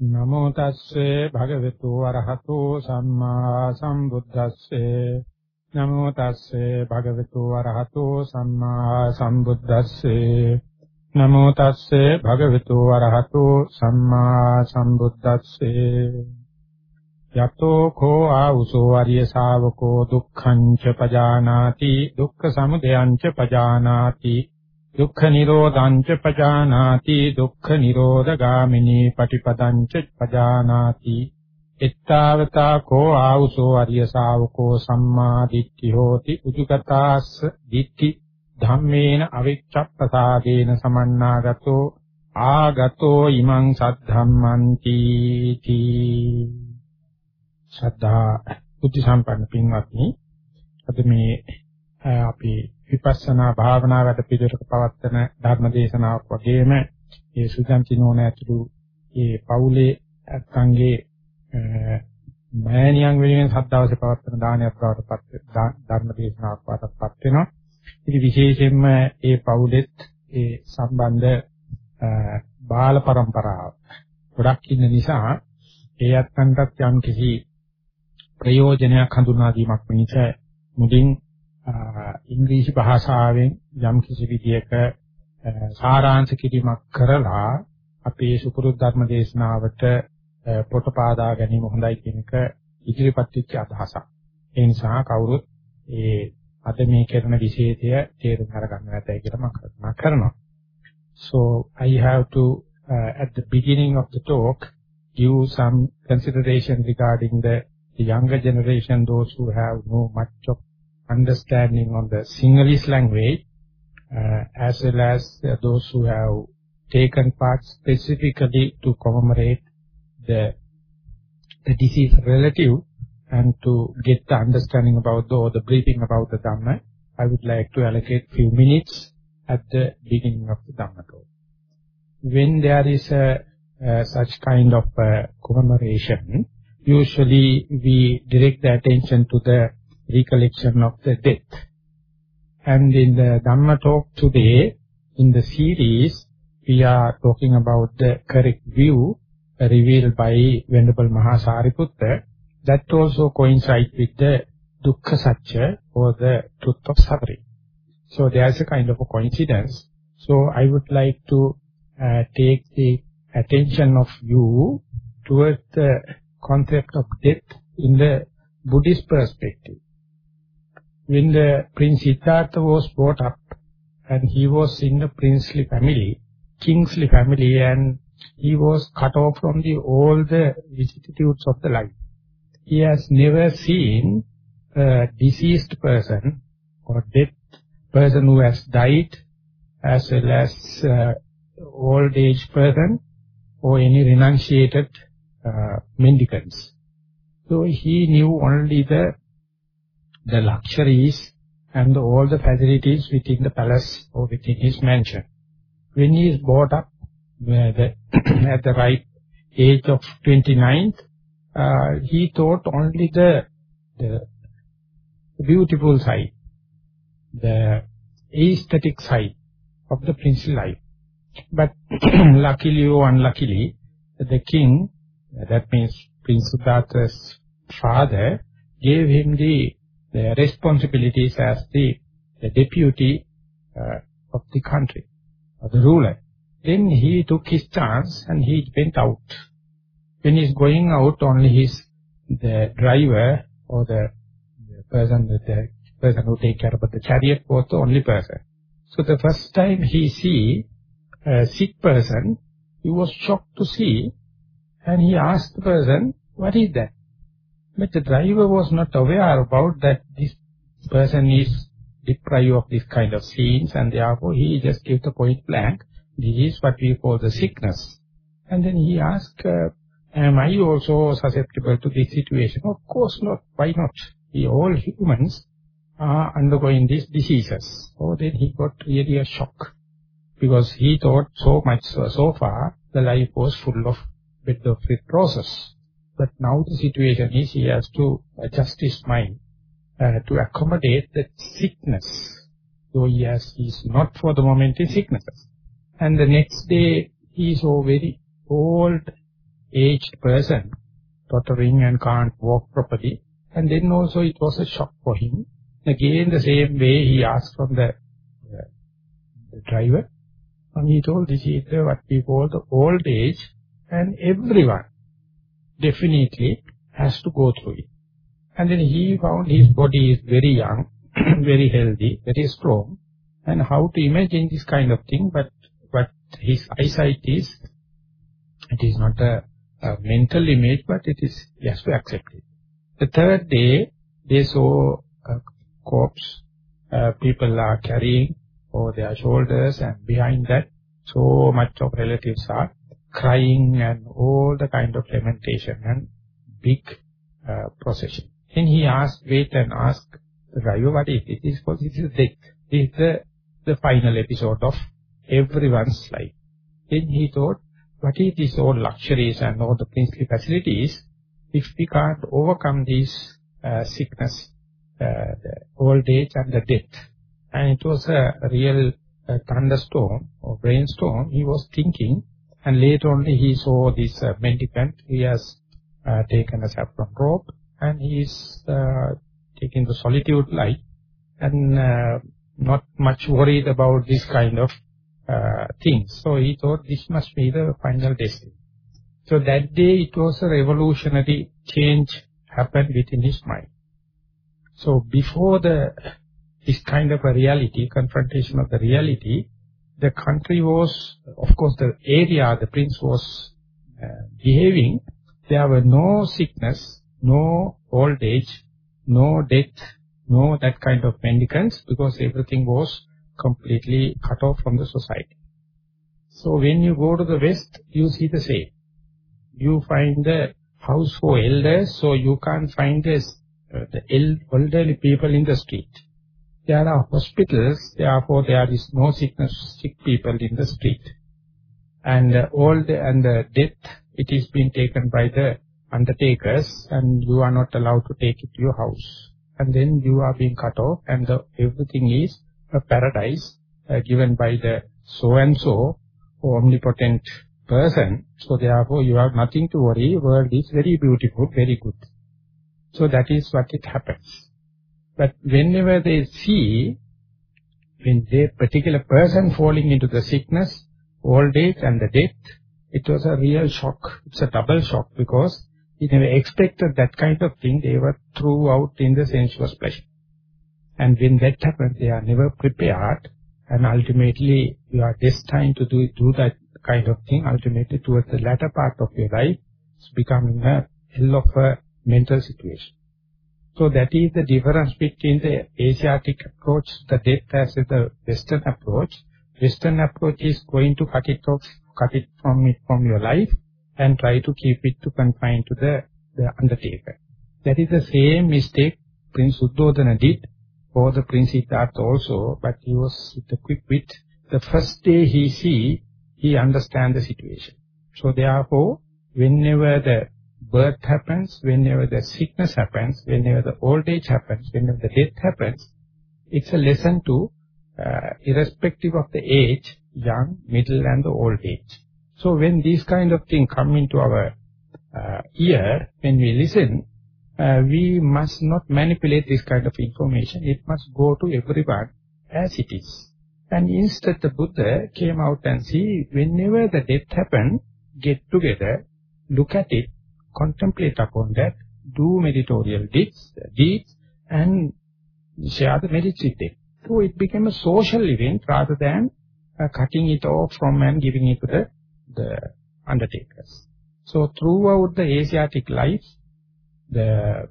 නමෝ තස්සේ භගවතු වරහතෝ සම්මා සම්බුද්දස්සේ. නමෝ තස්සේ භගවතු වරහතෝ සම්මා සම්බුද්දස්සේ. නමෝ තස්සේ භගවතු වරහතෝ සම්මා සම්බුද්දස්සේ. යතෝ කෝ ආවුසෝ ආර්ය ශාවකෝ දුක්ඛං ච පජානාති දුක්ඛ සමුදයං ච පජානාති. දුක්ඛ නිරෝධං ච පජානාති දුක්ඛ නිරෝධගාමිනී පටිපදං ච පජානාති. එත්තාවතා කෝ ආවුසෝ අරිය ශාවකෝ සම්මා දිට්ඨි හෝති උජුගතාස්ස දිට්ඨි. ධම්මේන අවිච්ඡප්පසාදේන සමන්නාගතෝ ආගතෝ ඉමං සද්ධම්මන්ති තී ශ්‍රද්ධා බුද්ධ සම්පන්න පින්වත්නි අද මේ අපි විපස්සනා භාවනා වැඩ පිළිවෙලක පවත්වන ධර්ම දේශනාවක් වගේම ඒ සුජන්ති නෝන ඇතුළු ඒ පවුලේ අත්ංගේ මෑණියන් වෙනුවෙන් සද්දාවසේ පවත්වන දානයක් බවටපත් ධර්ම දේශනාවක් වටපත් වෙනවා. ඉතින් විශේෂයෙන්ම ඒ පවුලෙත් ඒ සම්බන්ධ බාල પરම්පරාව ගොඩක් ඉන්න නිසා ඒ අත්ංගත් යම් කිසි ප්‍රයෝජනයක් හඳුනා දීමක් වෙනස මුදින් ඉංග්‍රීසි භාෂාවෙන් යම් කිසි විදියක සාරාංශ කිරීමක් කරලා අපේ සුපුරුදු ධර්ම දේශනාවට පොත පාදා ගැනීම හොඳයි කියන එක ඉදිරිපත් වෙච්ච අදහසක්. ඒ නිසා කවුරුත් ඒ අද මේ කරන විශේෂය තේරුම් අරගන්න නැතයි කියලා මම කල්පනා කරනවා. So I have to uh, at the beginning of the talk give some consideration regarding the, the younger generation, those who have no much of understanding on the Sinhalese language, uh, as well as uh, those who have taken part specifically to commemorate the, the deceased relative and to get the understanding about the, or the briefing about the Dhamma, I would like to allocate few minutes at the beginning of the Dhamma talk. When there is a, uh, such kind of uh, commemoration, usually we direct the attention to the recollection of the death. And in the Dhamma talk today, in the series, we are talking about the correct view revealed by Venerable Mahasariputta. That also coincides with the Dukkha Satya or the truth of suffering. So there's a kind of a coincidence. So I would like to uh, take the attention of you towards the concept of death in the Buddhist perspective when the Prince Siddhartha was brought up and he was in the princely family, kingly family and he was cut off from the all the vicissitudes of the life. He has never seen a deceased person or dead person who has died as well as uh, old age person or any renunciated uh, mendicants. So he knew only the the luxuries and all the facilities within the palace or within his mansion. When he is brought up the, at the right age of 29, uh, he thought only the, the beautiful side, the aesthetic side of the princely life. But luckily or unluckily, the king, that means Prince Siddhartha's father, gave him the the responsibilities as the, the deputy uh, of the country, of the ruler. Then he took his chance and he went out. When he's going out, only his the driver or the, the person the person who take care of the chariot was the only person. So the first time he see a sick person, he was shocked to see, and he asked the person, "What is that?" But the driver was not aware about that this person is deprived of this kind of scenes and therefore he just gave the point blank. This is what we call the sickness. And then he asked, uh, am I also susceptible to this situation? Of course not. Why not? We all humans are undergoing these diseases. So then he got really a shock because he thought so much so, far the life was full of bed of process. But now the situation is he has to adjust his mind uh, to accommodate the sickness. So he has, he's not for the moment in sicknesses. And the next day he is a very old aged person tottering and can't walk properly. And then also it was a shock for him. Again, the same way he asked from the, uh, the driver. And he told this is what we call the old age and everyone definitely has to go through it. And then he found his body is very young, very healthy, very strong. And how to imagine this kind of thing, but, but his eyesight is, it is not a, a mental image, but it is, yes, we accept it. The third day, they saw a corpse, uh, people are carrying over their shoulders and behind that, so much of relatives are crying and all the kind of lamentation and big uh, procession. Then he asked, wait and ask driver, what is it? This is death. The, the final episode of everyone's life. Then he thought, what is this all luxuries and all the princely facilities if we can't overcome this uh, sickness, uh, old age and the death. And it was a real uh, thunderstorm or brainstorm. He was thinking and later on he saw this uh, mendicant. He has uh, taken a saffron robe and he is uh, taking the solitude life and uh, not much worried about this kind of uh, things. So he thought this must be the final destiny. So that day it was a revolutionary change happened within his mind. So before the this kind of a reality, confrontation of the reality, the country was, of course the area the prince was uh, behaving, there were no sickness, no old age, no death, no that kind of mendicants because everything was completely cut off from the society. So when you go to the west, you see the same. You find the house for elders, so you can't find this, uh, the elderly people in the street. There are hospitals, therefore there is no sickness, sick people in the street. And uh, all the, and the death, it is being taken by the undertakers and you are not allowed to take it to your house. And then you are being cut off and the, everything is a paradise uh, given by the so-and-so omnipotent person. So therefore you have nothing to worry. World is very beautiful, very good. So that is what it happens. But whenever they see, when the particular person falling into the sickness, old age and the death, it was a real shock. It's a double shock because he never expected that kind of thing. They were throughout in the sensuous pleasure. And when that happens, they are never prepared. And ultimately, you are destined to do, do that kind of thing. Ultimately, towards the latter part of your life, it's becoming a hell of a mental situation. So that is the difference between the Asiatic approach, the death as the Western approach. Western approach is going to cut it off, cut it from it from your life and try to keep it to confine to the, the undertaker. That is the same mistake Prince Uddodhana did for the Prince Siddhartha also, but he was with quick wit. The first day he see, he understand the situation. So therefore, whenever the birth happens, whenever the sickness happens, whenever the old age happens, whenever the death happens, it's a lesson to, uh, irrespective of the age, young, middle and the old age. So when these kind of things come into our uh, ear, when we listen, uh, we must not manipulate this kind of information. It must go to everyone as it is. And instead the Buddha came out and see, whenever the death happen, get together, look at it, contemplate upon that, do meditorial deeds, deeds and share the merits with. So it became a social event rather than uh, cutting it off from and giving it to the, the undertakers. So throughout the Asiatic life, the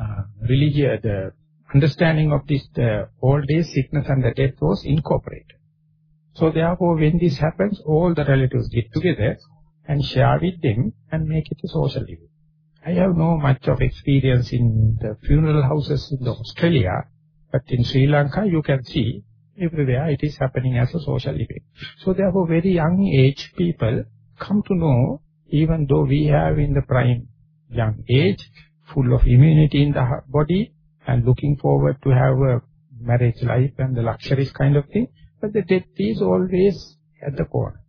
uh, religion, the understanding of this the old age sickness and the death was incorporated. So therefore, when this happens, all the relatives get together and share with them and make it a social event. I have no much of experience in the funeral houses in Australia, but in Sri Lanka you can see everywhere it is happening as a social event. So therefore very young age people come to know even though we have in the prime young age, full of immunity in the body and looking forward to have a marriage life and the luxuries kind of thing, but the death is always at the corner.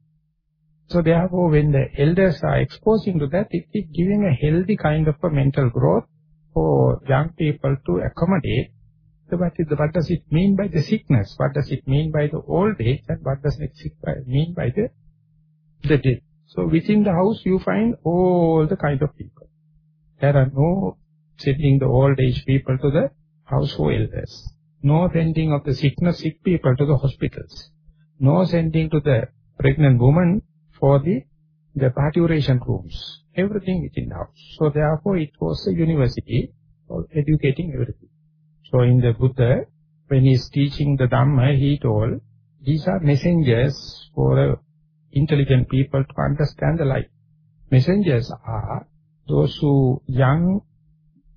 So therefore, when the elders are exposing to that, it is giving a healthy kind of a mental growth for young people to accommodate. So what, is what does it mean by the sickness? What does it mean by the old age? And what does it uh, mean by the, the death? So within the house, you find all the kind of people. There are no sending the old age people to the household elders. No sending of the sickness sick people to the hospitals. No sending to the pregnant woman for the, the parturition rooms. Everything within the house. So therefore it was a university for educating everything. So in the Buddha, when he is teaching the Dhamma, he told, these are messengers for uh, intelligent people to understand the life. Messengers are those who young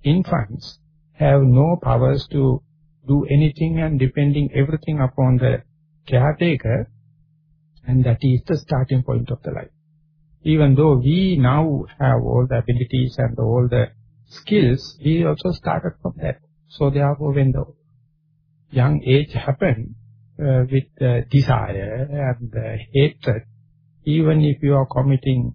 infants have no powers to do anything and depending everything upon the caretaker and that is the starting point of the life. Even though we now have all the abilities and all the skills, we also started from that. So therefore when the young age happened uh, with uh, desire and uh, hatred, even if you are committing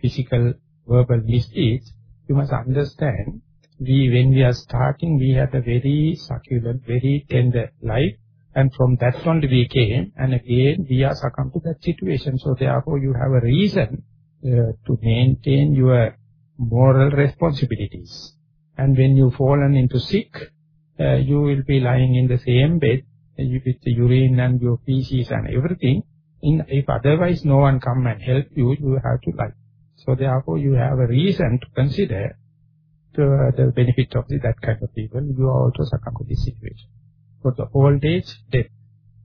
physical, verbal misdeeds, you must understand we, when we are starting, we had a very succulent, very tender life. And from that only we came, and again we are succumbed to that situation. So therefore you have a reason uh, to maintain your moral responsibilities. And when you fallen into sick, uh, you will be lying in the same bed uh, with the urine and your feces and everything. In, if otherwise no one come and help you, you have to lie. So therefore you have a reason to consider uh, the benefit of the, that kind of people, you are also succumb to this situation. For the old age, death.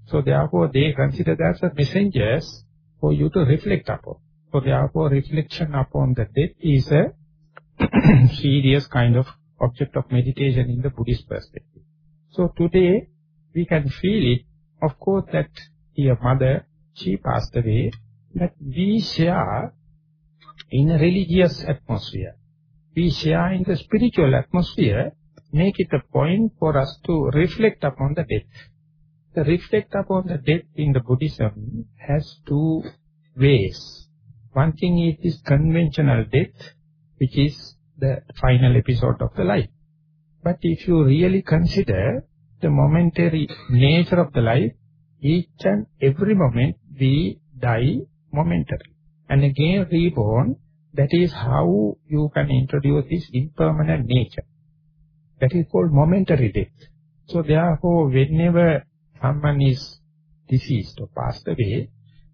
So therefore, they consider that as messengers for you to reflect upon. So therefore, reflection upon the death is a serious kind of object of meditation in the Buddhist perspective. So today, we can feel it, of course, that your mother, she passed away, that we share in a religious atmosphere we share in the spiritual atmosphere, make it a point for us to reflect upon the death. The reflect upon the death in the Buddhism has two ways. One thing is this conventional death, which is the final episode of the life. But if you really consider the momentary nature of the life, each and every moment we die momentarily. And again reborn that is how you can introduce this impermanent nature. That is called momentary death. So therefore, whenever someone is deceased or passed away,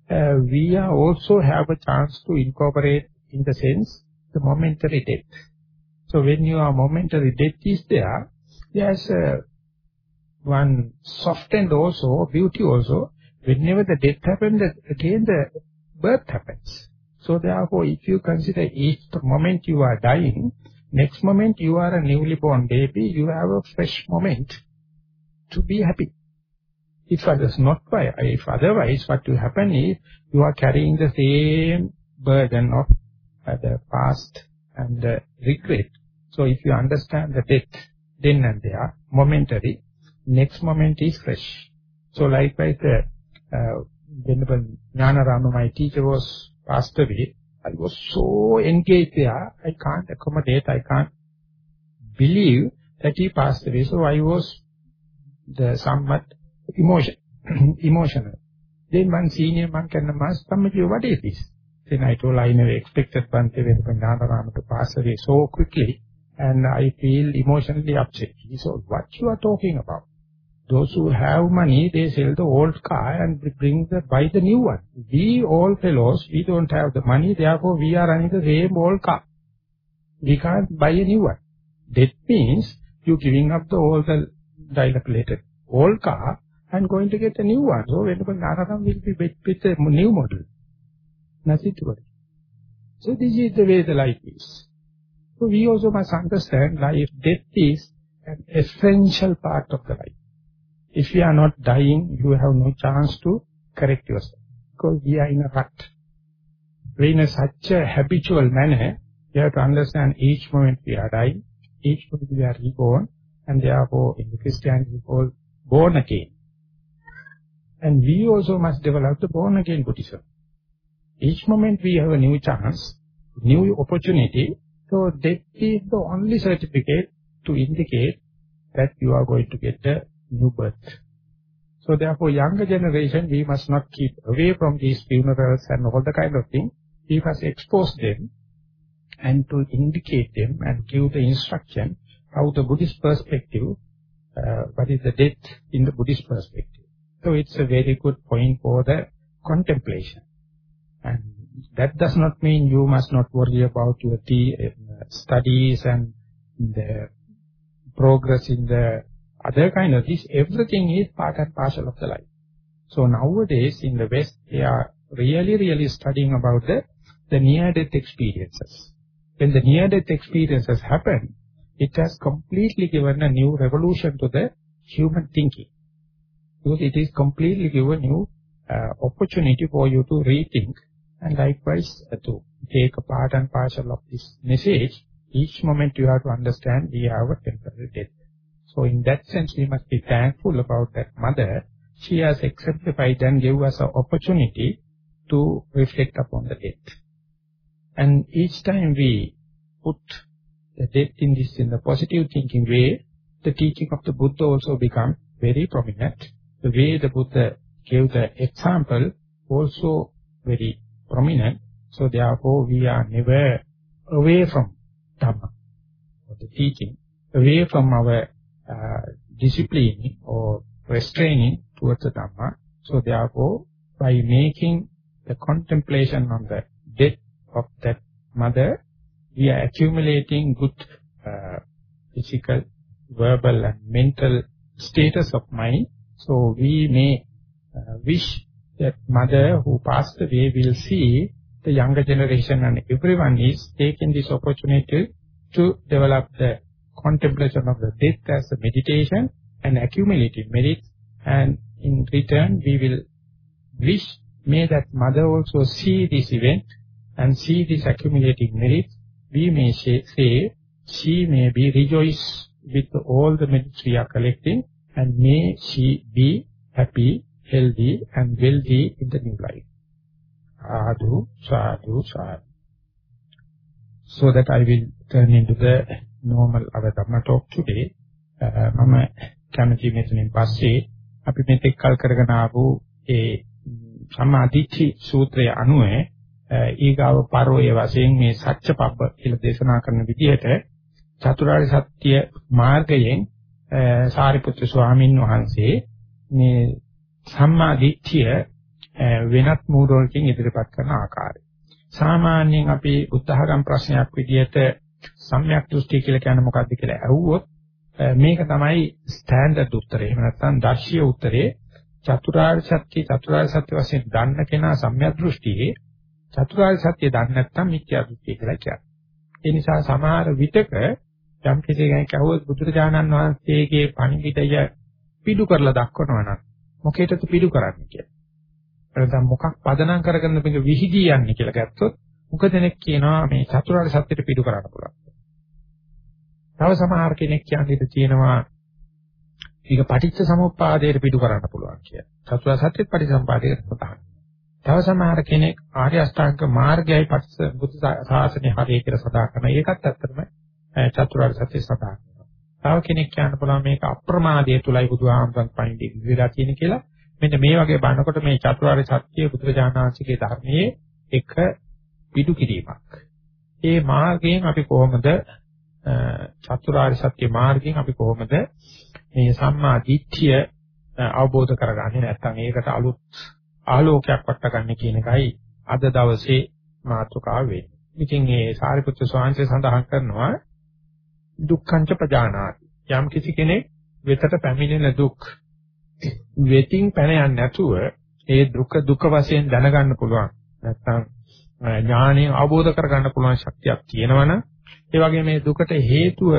uh, we are also have a chance to incorporate in the sense the momentary death. So when your momentary death is there, there's uh, one soft and also beauty also. Whenever the death happens, again the birth happens. So therefore, if you consider each moment you are dying, next moment you are a newly born baby, you have a fresh moment to be happy. If others not why, if otherwise what will happen is you are carrying the same burden of uh, the past and the regret. So if you understand the death, then and there, momentary, next moment is fresh. So likewise, the uh, Venerable Jnanarama, my teacher was passed away, I was so engaged there, I can't accommodate, I can't believe that he passed away. So I was the somewhat emotion, emotional. Then one senior monk and the master, what is this? Then I told I never expected Bhante Vedantarama to pass away so quickly and I feel emotionally upset. He said, what you are talking about? Those who have money, they sell the old car and bring the, buy the new one. We all fellows, we don't have the money, therefore we are running the same old car. We can't buy a new one. That means you giving up the old dilapidated old car and going to get a new one. So when Naradam will be with, with a new model. Nothing to worry. So this is the way the life is. So we also must understand life, death is an essential part of the life. If you are not dying, you have no chance to correct yourself. Because we are in a rut. We in a such a habitual manner, you have to understand each moment we are dying, each moment we are reborn, and therefore in the Christianity called born again. And we also must develop the born again Buddhism. Each moment we have a new chance, new opportunity. So death is the only certificate to indicate that you are going to get a new birth. So therefore, younger generation, we must not keep away from these funerals and all the kind of thing. We must expose them and to indicate them and give the instruction how the Buddhist perspective, uh, what is the death in the Buddhist perspective. So it's a very good point for the contemplation. And that does not mean you must not worry about your uh, studies and the progress in the other kind of this. Everything is part and parcel of the life. So nowadays in the West, they are really, really studying about the, the near-death experiences. When the near-death experiences happen, it has completely given a new revolution to the human thinking. Because it is completely given new uh, opportunity for you to rethink and likewise uh, to take a part and parcel of this message. Each moment you have to understand we have a temporary death. So in that sense we must be thankful about that mother. She has exemplified and gave us an opportunity to reflect upon the death. And each time we put the death in this in the positive thinking way, the teaching of the Buddha also become very prominent. The way the Buddha gave the example also very prominent. So therefore we are never away from Dhamma, or the teaching, away from our uh, discipline or restraining towards the Dhamma. So therefore, by making the contemplation on the death of that mother, we are accumulating good uh, physical, verbal and mental status of mind. So we may uh, wish that mother who passed away will see the younger generation and everyone is taking this opportunity to develop the contemplation of the death as a meditation and accumulating merits and in return we will wish may that mother also see this event and see this accumulating merit we may say, she may be rejoice with all the merits we are collecting and may she be happy healthy and wealthy in the new life. Sadhu, sadhu, sadhu. So that I will turn into the normal our Dhamma talk today. මම කැමති මෙතනින් පස්සේ අපි මෙතෙක් කල් කරගෙන ආපු ඒ සම්මාදිට්ඨි සූත්‍රය අනුව ඊගාව පරෝය වශයෙන් මේ සත්‍යපබ්බ කියලා දේශනා කරන විදිහට චතුරාර්ය සත්‍ය මාර්ගයෙන් සාරිපුත්‍ර ස්වාමීන් වහන්සේ මේ සම්මා දිට්ඨිය වෙනත් මූලවලකින් ඉදිරිපත් කරන ආකාරය. සාමාන්‍යයෙන් අපි උත්සාහගම් ප්‍රශ්නයක් විදිහට සම්‍යක් දෘෂ්ටි කියලා කියන්නේ මොකක්ද කියලා අහුවොත් මේක තමයි ස්ටෑන්ඩඩ් උත්තරේ. එහෙම නැත්නම් දර්ශීය උත්තරේ චතුරාර්ය සත්‍ය චතුරාර්ය සත්‍ය වශයෙන් දන්න කෙනා සම්‍යක් දෘෂ්ටියේ චතුරාර්ය සත්‍ය දන්නේ නැත්නම් මිත්‍යා දෘෂ්ටි කියලා කියන්නේ. ඒ නිසා සමහර විටක යම් කෙනෙක් අහුවොත් බුදුරජාණන් වහන්සේගේ පණිවිඩය පිටු කරලා දක්වනවා නම් මොකේටද පිටු කරන්නේ කියලා. නැත්නම් මොකක් පදනම් කරගෙන මේක විහිදී යන්නේ කියලා ගත්තොත් මොකද දෙනෙක් කියනවා මේ චතුරාර්ය සත්‍යෙට පිටු කරන්න පුළුවන්. තව සමහර කෙනෙක් කියන්නේ තියෙනවා මේක පටිච්ච සමුප්පාදයට පිටු කරන්න පුළුවන් කියලා. චතුරාර්ය සත්‍යෙත් පටිච්චසමුපාදයට සඳහන්. තව සමහර කෙනෙක් ආර්ය අෂ්ටාංග මාර්ගයයි පටිච්ච බුද්ධ ශාසනය හරිය කියලා සඳහන් කරනවා. ඒකත් ඇත්තටම චතුරාර්ය සත්‍ය සඳහන් තව කෙනෙක් කියන්න පුළුවන් මේක අප්‍රමාදයේ තුලයි බුදුහාමරන් පණිවිඩ ඉවිලා තියෙන කියලා. මෙන්න මේ වගේ බලනකොට මේ චතුරාර්ය සත්‍ය බුදුරජාණන්සේගේ ධර්මයේ එක පිටු කිරීමක්. ඒ මාර්ගයෙන් අපි කොහොමද චතුරාර්ය සත්‍ය මාර්ගයෙන් අපි කොහොමද මේ සම්මා දිට්ඨිය අවබෝධ කරගන්නේ නැත්නම් ඒකට අලුත් ආලෝකයක් වටගන්න කියන එකයි අද දවසේ මාතෘකාව වෙන්නේ. ඉතින් මේ සාරිපුත්‍ර ස්වාමීන් වහන්සේ සඳහන් කරනවා දුක්ඛංච ප්‍රජානාති. යම් කිසි කෙනෙක් වෙතට පැමිණෙන දුක් වෙතින් පැන යන්නේ නැතුව ඒ දුක දුක වශයෙන් දැනගන්න පුළුවන්. නැත්තම් ඥාණයෙන් අවබෝධ කරගන්න පුළුවන් ශක්තියක් තියෙනවනම් ඒ වගේ මේ දුකට හේතුව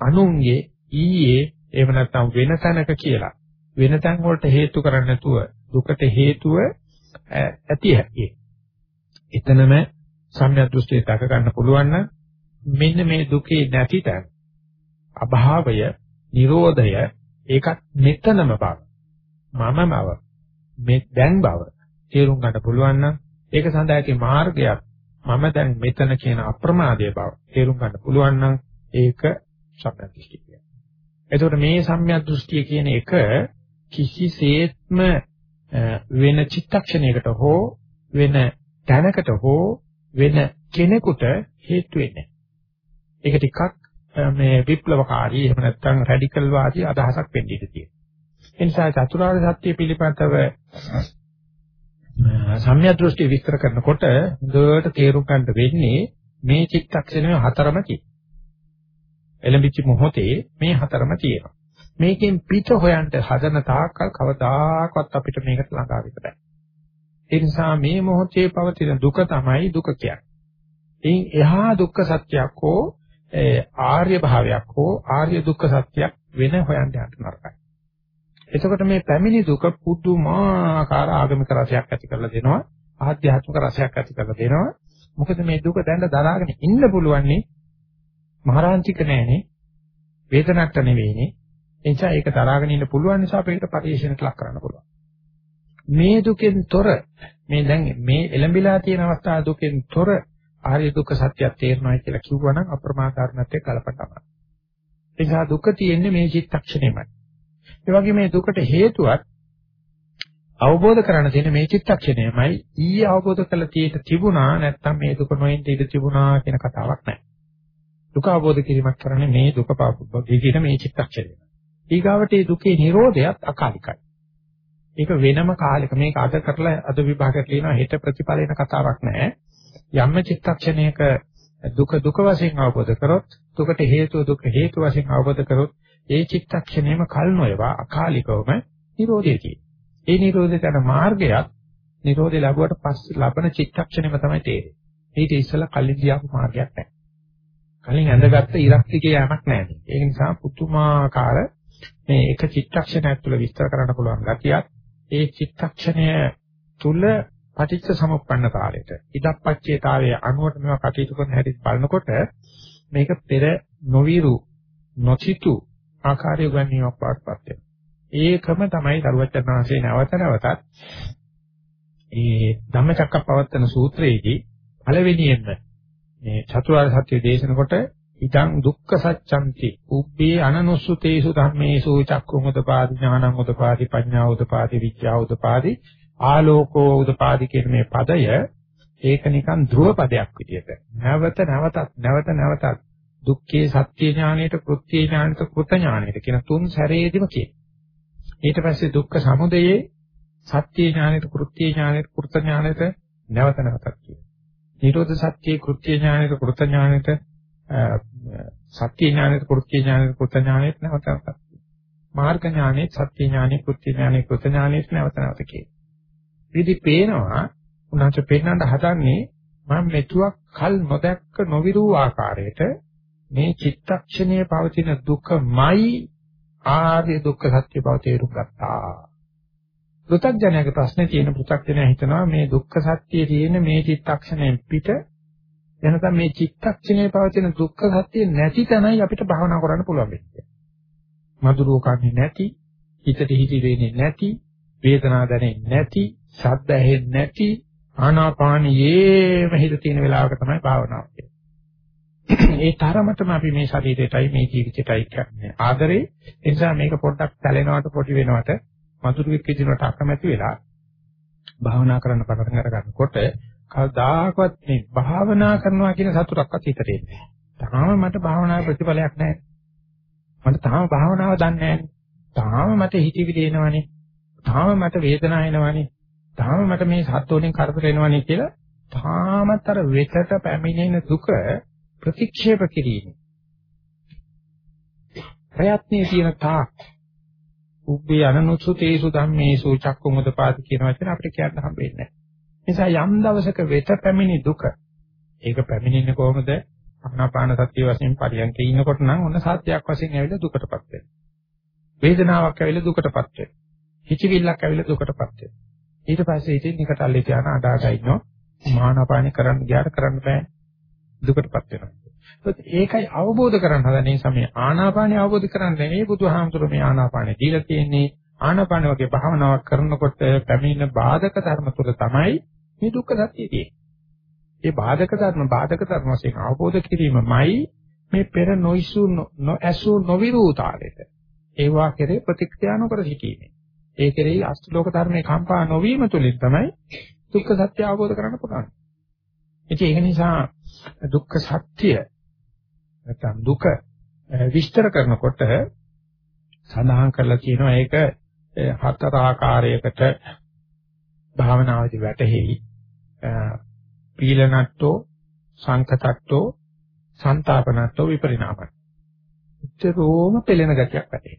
අනුන්ගේ ඊයේ එහෙම නැත්නම් වෙන තැනක කියලා වෙන තැන් වලට හේතු කරන්නේ නැතුව දුකට හේතුව ඇති හැකියි. එතනම සම්‍යක් දෘෂ්ටිය දක ගන්න පුළුවන් නම් මෙන්න මේ දුකේ නැති තැන අභාවය නිරෝධය ඒකත් මෙතනම බව මම බව මේ දැන් බව තේරුම් ගන්න පුළුවන් නම් ඒක සඳහා ඇති මාර්ගයක් මම දැන් මෙතන කියන අප්‍රමාදයේ බව තේරුම් ගන්න පුළුවන් නම් ඒක සම්ප්‍රතිෂ්ඨිය කියන්නේ. එතකොට මේ සම්‍යක් දෘෂ්ටිය කියන එක කිසිසේත්ම වෙන චිත්තක්ෂණයකට හෝ වෙන තැනකට හෝ වෙන කෙනෙකුට හේතු වෙන්නේ. ඒක ටිකක් මේ විප්ලවකාරී එහෙම නැත්නම් රැඩිකල් වාදී අදහසක් වෙන්න ඉඩ තියෙනවා. ඒ නිසා චතුරාර්ය සත්‍ය පිළිපදව සම්‍යක් දෘෂ්ටි විස්තර කරනකොට හොඳට තේරුම් ගන්න වෙන්නේ මේ චිත්තක්ෂණය හතරම තියෙනවා. එළඹිච්ච මොහොතේ මේ හතරම තියෙනවා. මේකෙන් පිට හොයන්න හදන තාක්කල් කවදාකවත් අපිට මේකට ළඟා වෙන්න බෑ. ඒ නිසා මේ මොහොතේ පවතින දුක තමයි දුක කියන්නේ. එයින් එහා දුක්ඛ සත්‍යයක් හෝ ආර්ය භාවයක් හෝ ආර්ය දුක්ඛ සත්‍යයක් වෙන හොයන්න යන්න නරකයි. එතකොට මේ පැමිණි දුක පුදුමාකාර ආගමික රසයක් ඇති කරලා දෙනවා. ආධ්‍යාත්මික රසයක් ඇති කරලා දෙනවා. මොකද මේ දුක දැන්න දරාගෙන ඉන්න පුළුවන්නේ මහරාන්තික නෑනේ. වේදනක්ට නෙවෙයිනේ. එනිසා ඒක දරාගෙන ඉන්න පුළුවන් නිසා අපිට පරිශීලනයට ලක් කරන්න පුළුවන්. මේ දුකෙන් තොර මේ දැන් මේ එළඹිලා තියෙන අවස්ථාව දුකෙන් තොර ආර්ය දුක්ඛ සත්‍යය තේරෙනවා කියලා කිව්වනම් අප්‍රමාදාරණත්වයේ කලපටම. ඒ නිසා දුක තියෙන්නේ මේ චිත්තක්ෂණයමයි. ඒ වගේ මේ දුකට හේතුවත් අවබෝධ කරගන්න තියෙන මේ චිත්තක්ෂණයමයි ඊයේ අවබෝධ කළ තියෙට තිබුණා නැත්නම් මේ දුක නොයෙන්ද ඉඳ තිබුණා කියන කතාවක් නැහැ. දුක අවබෝධ කිරීමක් කරන්නේ මේ දුක පාපුබ්බී කියන මේ චිත්තක්ෂණය. ඊගාවට මේ දුකේ නිරෝධයත් අකාලිකයි. ඒක වෙනම කාලයක මේක අද කරලා අද විභාගයක් ලියනවා හෙට ප්‍රතිඵල එන කතාවක් නැහැ. යම්ම චිත්තක්ෂණයක දුක දුක වශයෙන් අවබෝධ කරොත් දුකට හේතුව දුක හේතු වශයෙන් අවබෝධ කරොත් ඒ චිත්තක්ෂණයම කල් නොයවා අකාලිකවම නිරෝධයයි. ඒ නිරෝධයට යන මාර්ගයක් නිරෝධය ලැබුවට පස්සේ ලබන චිත්තක්ෂණයම තමයි තේරෙන්නේ. ඊට ඉස්සෙල්ලා කලින් ගියාපු මාර්ගයක් නැහැ. කලින් ඇඳගත්ත ඉරක් දිගේ යamak නැහැ. ඒ නිසා පුතුමාකාර මේ එක චිත්තක්ෂණයක් තුළ විස්තර කරන්න පුළුවන් ගතියක් ඒ චිත්තක්ෂණය තුල පටිච්ච සමුප්පන්න කාලයට ඉදප්පච්චේතාවයේ අනුවට මේවා කටයුතු කරන හැටි බලනකොට මේක පෙර නොවිරු නොචිතු ආකාරය ගන්නවක් පාටපත් වෙනවා. ඒකම තමයි දරුවචනාංශේ නැවත නැවතත් ඒ ධම්මචක්කප්පවත්තන සූත්‍රයේදී පළවෙනියෙන්ම මේ චතුරාර්ය සත්‍ය දේශන කොට ඉදං දුක්ඛ සත්‍යන්ති උබ්බේ අනනුස්සුතේසු ධම්මේසු චක්කුමුදපාදි ඥානං උදපාදි පඤ්ඤා උදපාදි විද්‍යා උදපාදි ආලෝකෝ උදපාදි කියන මේ පදය ඒක නිකන් ධ්‍රුව පදයක් විදියට නැවත නැවතත් නැවත නැවතත් දුක්ඛේ සත්‍ය ඥානයට කෘත්‍ය ඥානයට කෘත ඥානයට කියන තුන් සැරේදීම කියන. ඊට පස්සේ දුක්ඛ සමුදයේ සත්‍ය ඥානයට කෘත්‍ය ඥානයට කෘත ඥානයට නැවත නැවතත් කියන. නිරෝධ සත්‍ය කෘත්‍ය ඥානයට කෘත ඥානයට සත්‍ය ඥානයට කෘත්‍ය ඥානයට කෘත ඥානයට නැවත නැවතත් මාර්ග ඥානෙ සත්‍ය ඥානෙ කෘත්‍ය ඥානෙ කෘත ඥානෙට නැවත නැවත කියන. ඉතින් පේනවා උන්වහන්සේ පෙන්වන්න හදන්නේ මම මෙතුවක් කල් නොදැක්ක නොවිරු ආකාරයට මේ චිත්තක්ෂණයේ පවතින දුකමයි ආර්ය දුක්ඛ සත්‍ය බව තේරුම් ගත්තා. පෘථග්ජනයාගේ ප්‍රශ්නේ තියෙන පෘථග්ජනයා හිතනවා මේ දුක්ඛ සත්‍යයේ තියෙන මේ චිත්තක්ෂණයෙන් පිට එනකම් මේ චිත්තක්ෂණයේ පවතින දුක්ඛ සත්‍ය නැති තැනයි අපිට භාවනා කරන්න පුළුවන් වෙන්නේ. මధుරෝ කන්නේ නැති, හිතට හිති වෙන්නේ නැති, වේදනාව දැනෙන්නේ නැති, ශබ්ද ඇහෙන්නේ නැති ආනාපානියේම හිත තියෙන වෙලාවක තමයි භාවනාව කියන්නේ. ඒ තරමටම අපි මේ ශරීරයටයි මේ ජීවිතයටයි කියන්නේ ආදරේ ඒ නිසා මේක පොඩ්ඩක් සැලෙනවට පොඩි වෙනවට මధుරෙක් විදිනවට අකමැති වෙලා භාවනා කරන්න පටන් අර ගන්නකොට කවදාකවත් මේ භාවනා කරනවා කියන සතුටක්වත් හිතට එන්නේ නැහැ. තාම මට භාවනාවේ ප්‍රතිඵලයක් නැහැ. මට තාම භාවනාව දන්නේ නැහැ. තාම මට හිතවිලි එනවනේ. තාම මට වේදනාව එනවනේ. තාම මට මේ සත්වෝණෙන් කරදර එනවනේ කියලා තාමත් අර වෙතට පැමිණෙන දුක ප්‍රතික්ෂේප කිරීම. ප්‍රයත්නයේ තියෙන තාක් උබ්බේ අනනුසුතේසු ධම්මේසු චක්කුමුදපාති කියන වචන අපිට කියන්න හම්බෙන්නේ නැහැ. නිසා යම් දවසක වෙත පැමිණි දුක ඒක පැමිණෙන්නේ කොහොමද? ආනාපාන සතිය වශයෙන් පරියන්කේ ඉන්නකොට නම් ඔන්න සත්‍යයක් වශයෙන් ඇවිල්ලා දුකටපත් වෙනවා. වේදනාවක් ඇවිල්ලා දුකටපත් වෙනවා. හිචිවිල්ලක් ඇවිල්ලා දුකටපත් වෙනවා. ඊට පස්සේ ඉතින් නිකටල්ලේ තියාන අදාගා ඉන්නවා. මානපාන කරන්න ගියාට කරන්න බෑ. දුකටපත් වෙනවා. ඒකයි අවබෝධ කරගන්න හදන නිසා මේ ආනාපානිය අවබෝධ කරගන්න නෙවෙයි බුදුහාමුදුරුවෝ මේ ආනාපානිය දීලා තියෙන්නේ ආනාපාන වගේ භාවනාවක් කරනකොට පැමිණෙන බාධක ධර්ම තුල තමයි මේ දුක්ඛ සත්‍යයේ. ඒ බාධක ධර්ම බාධක ධර්ම වශයෙන් අවබෝධ කිරීමමයි මේ පෙර නොයිසු නොඇසු නොවිරූතාලෙට ඒවා කෙරේ ප්‍රතික්‍රියා නොකර සිටීමේ. ඒ කෙරෙහි අෂ්ටලෝක ධර්මයේ කම්පා නොවීම තුළින් තමයි දුක්ඛ සත්‍ය අවබෝධ කරගන්න පුළුවන්. ඉතින් ඒක නිසා දුක්ඛ සත්‍ය නැත්නම් දුක විස්තර කරනකොට සඳහන් කරලා කියනවා ඒක හතර ආකාරයකට භාවනාවේදී වැටහෙයි. පීලනට්ටෝ සංකතට්ටෝ සංతాපනට්ටෝ විපරිණාමයි. උච්චරෝම පෙළෙන ගතියක් වැටේ.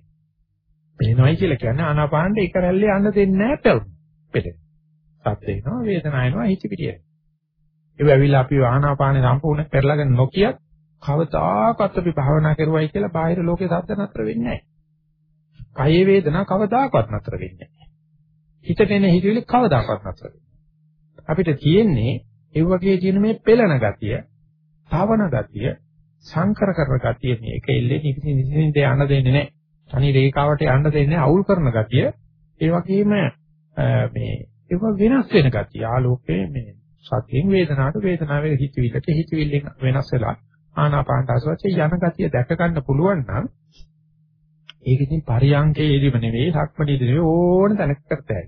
පෙළෙනවයි කියලා කියන්නේ ආනාපානෙ එක රැල්ලේ යන්න දෙන්නේ නැහැ පෙළෙන. පෙළෙන. සත් වෙනවා වේදනාව එනවා හිත පිටිය. ඒ වෙවිලා අපි ආනාපානෙ සම්පූර්ණ පෙරලාගෙන නොකියත් කවදාකවත් අපි භාවනා කරුවයි කියලා බාහිර ලෝකේ සද්ද නතර වෙන්නේ නැහැ. කයේ වේදනා කවදාකවත් නතර වෙන්නේ නැහැ. හිතට එන හිතවිලි කවදාකවත් නතර වෙන්නේ අපිට තියෙන්නේ ඒ වගේ තියෙන මේ පෙළන ගතිය, තවන ගතිය, සංකර කරන ගතිය මේක එල්ලේ නිදි නිදින්ද යන්න දෙන්නේ නැහැ. තනි රේඛාවට යන්න දෙන්නේ අවුල් කරන ගතිය. ඒ වගේම මේ ඒක වෙනස් වෙන ගතිය. ආලෝකයේ මේ සතියෙන් වේදනාවට වේදනාවේ හිතවිල්ලට හිතවිල්ලෙන් වෙනස් වෙලා ආනාපානට අසවචේ යන ගතිය දැක ගන්න පුළුවන් නම් ඒක ඉතින් පරියංකේදීම නෙවෙයි සක්මණේදී නෙවෙයි ඕන තැනක කරතයි.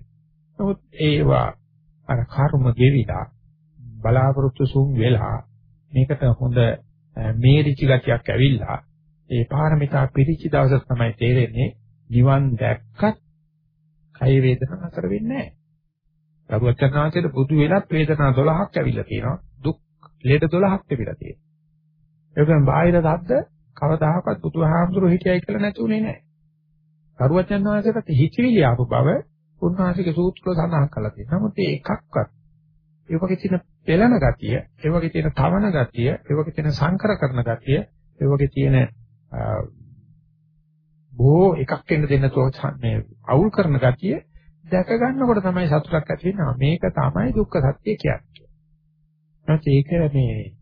නමුත් ඒවා අර කර්ම ගෙවිලා බලාපොරොත්තු සුන් වෙලා මේකට හොඳ මේරිචි ගතියක් ඇවිල්ලා ඒ පාරමිතා පිරිචි දවසක් තමයි තේරෙන්නේ නිවන් දැක්කත් කය වේදනා අතර වෙන්නේ නැහැ. රබුචනාචේට බුදු වෙලත් වේදනා 12ක් ඇවිල්ලා තියෙනවා. දුක් ලෙඩ 12ක් තිබිලා තියෙනවා. ඒකෙන් බාහිර දද්ද කවදාහකවත් බුදුහාමුදුරුවෝ හිටියයි කියලා නැතුනේ නැහැ. කරුවචන් වහන්සේට හිචිවිලි ආපු බව උන්වහන්සේගේ සූත්‍රවල සඳහන් කරලා තියෙනවා. නමුත් ඒ එකක්වත් ඒ වගේ තියෙන පෙළන ගතිය, ඒ වගේ තියෙන තවන ගතිය, ඒ වගේ තියෙන සංකර කරන ගතිය, ඒ වගේ තියෙන බොහෝ එකක් වෙන්න දෙන්න තෝච මේ අවුල් කරන ගතිය දැක ගන්නකොට තමයි සතුටක් ඇති වෙනවා. මේක තමයි දුක්ඛ සත්‍ය කියන්නේ. නැත්නම් ඒක මේ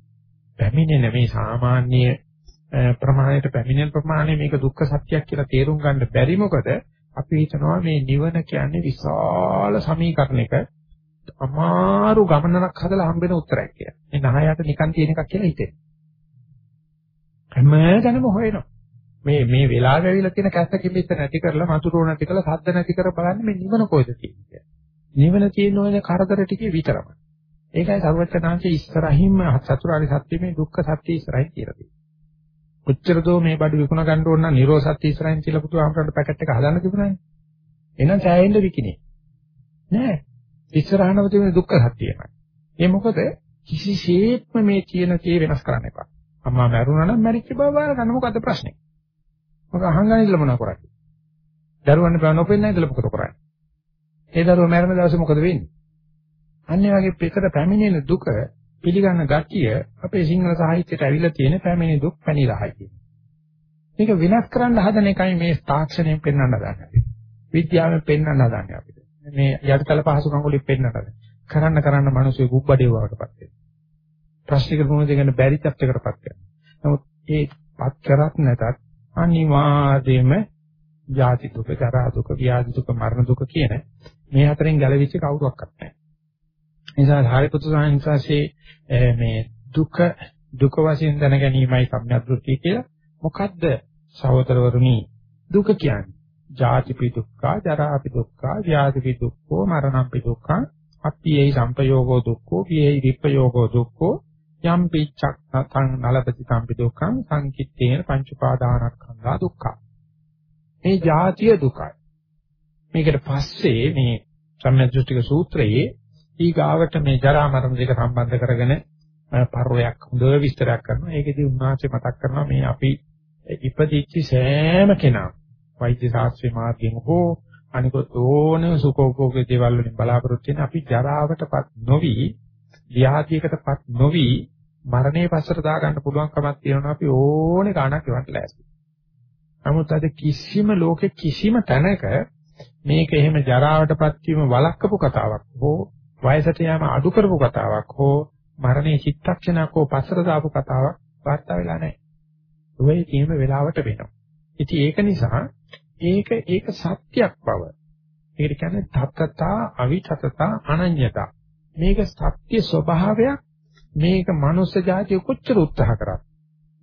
පැමිණෙන මේ සාමාන්‍ය ප්‍රමාණයට පැමිණෙන ප්‍රමාණය මේක දුක්ඛ සත්‍යයක් කියලා තේරුම් ගන්න බැරි මොකද අපි හිතනවා මේ නිවන කියන්නේ විශාල සමීකරණයක අමාරු ගමනක් හදලා හම්බෙන උත්තරයක් කියලා. මේ නහයට නිකන් තියෙන එකක් කියලා හිතෙනවා. හැමදැනම හොයනවා. මේ මේ වෙලාව ඇවිල්ලා තියෙන කැස්ස කිඹිස්ස නැති කරලා මතුරුව නැති කරලා සද්ද නැති කර බලන්න මේ නිවන කොයිද තියෙන්නේ. නිවන තියෙන ඔය කරදර ටිකේ විතරමයි. ඒකයි සර්වඥාන්සේ ඉස්සරහින්ම චතුරාර්ය සත්‍ය මේ දුක්ඛ සත්‍ය ඉස්සරහින් කියලා තියෙන්නේ. කොච්චර දෝ මේ බඩු විකුණ ගන්න ඕන නම් නිරෝධ සත්‍ය ඉස්සරහින් කියලා පුතුහාමරට පැකට් එක හදන්න තිබුණානේ. එහෙනම් සෑහෙන්න විකිනේ. නෑ. ඉස්සරහනම තියෙන දුක්ඛ සත්‍යයමයි. ඒ මොකද කිසිසේත්ම මේ කියන කේ වෙනස් කරන්න එපා. අම්මා මැරුණා නම් මැරිච්ච බව බලන්න මොකද්ද ප්‍රශ්නේ? මොකක් අහංගන ඉල්ල මොනවා කරන්නේ? දරුවන් බව නොපෙන්නයි ඉඳලා මොකද කරන්නේ? ඒ දරුවා මැරෙන දවසේ මොකද වෙන්නේ? අන්න ඒ වගේ පිටකට පැමිණෙන දුක පිළිගන්න ගතිය අපේ සිංහල සාහිත්‍යයට ඇවිල්ලා තියෙන පැමිණි දුක් පැනිරහයි කියන්නේ. මේක විනාශ කරන්න හදන එකයි මේ තාක්ෂණයෙන් පෙන්වන්න හදන්නේ. විද්‍යාවෙන් පෙන්වන්න හදන්නේ අපිට. මේ යටිතල පහසුකම් වලින් පෙන්වන්න හදන්නේ. කරන්න කරන්න මිනිස්සු ගුබ්බඩේ වඩටපත් වෙනවා. ප්‍රශ්නික මොන දෙයකට බැරි තත්යකටපත් වෙනවා. නමුත් ඒ පත් කරත් නැතත් අනිවාර්යයෙන්ම ජාති දුක, ජරා දුක, ව්‍යාධි දුක, මරණ දුක කියන මේ හතරෙන් ගැලවිච්ච කවුරක්වත් නැහැ. නිසා ධාරිපුත්‍ර සාහිත්‍යයේ මේ දුක දුක වශයෙන් දැන ගැනීමයි සම්‍යද්දෘතිය කියලා. මොකද්ද සහෝදරවරුනි දුක කියන්නේ? ජාතිපි දුක්ඛ, ජරාපි දුක්ඛ, ව්‍යාධිපි දුක්ඛෝ, මරණපි දුක්ඛ, අප්පියේ සංපයෝගෝ දුක්ඛෝ, පියේ විප්පයෝගෝ දුක්ඛෝ, යම් පිච්ඡක් තං නලපති සම්පි දුක්ඛං සංකිට්ඨේන පංච උපාදානස්කන්ධා දුක්ඛ. මේ ජාතිය දුකයි. මේකට පස්සේ මේ සම්‍යද්දෘතික සූත්‍රයේ ඊගාවට මේ ජරා මරණ දෙක සම්බන්ධ කරගෙන පරෝයක් හොඳ විස්තරයක් කරනවා. ඒකෙදි උන්වහන්සේ මතක් කරනවා මේ අපි ඉපදිච්ච සෑම කෙනා වෛද්‍ය ශාස්ත්‍රයේ මාර්ගයෙන් හෝ අනිකොත් ඕන සුඛෝපභෝගී දේවල් වලින් බලාපොරොත්තු වෙන අපි ජරාවටපත් නොවි ව්‍යාධියකටපත් නොවි මරණය පස්සට දාගන්න පුළුවන්කමක් තියෙනවා අපි ඕනේ ගාණක් එවන්න ලෑස්ති. නමුත් අද කිසිම ලෝකෙ කිසිම තැනක මේක එහෙම ජරාවටපත් වීම වළක්වපු කතාවක් හෝ වයසට යෑම අඩු කරපු කතාවක් හෝ මරණයේ චිත්තක්ෂණයක් හෝ පස්සට දාපු කතාවක් වාර්තා වෙලා නැහැ. ඔය කීම වෙලාවට වෙනවා. ඉතින් ඒක නිසා ඒක ඒක සත්‍යක් බව. ඒකට කියන්නේ තත්තතා අවිතතතා අනඤ්‍යතා. මේක සත්‍ය ස්වභාවයක් මේක මනුස්ස జాතිය කොච්චර උත්සාහ කරත්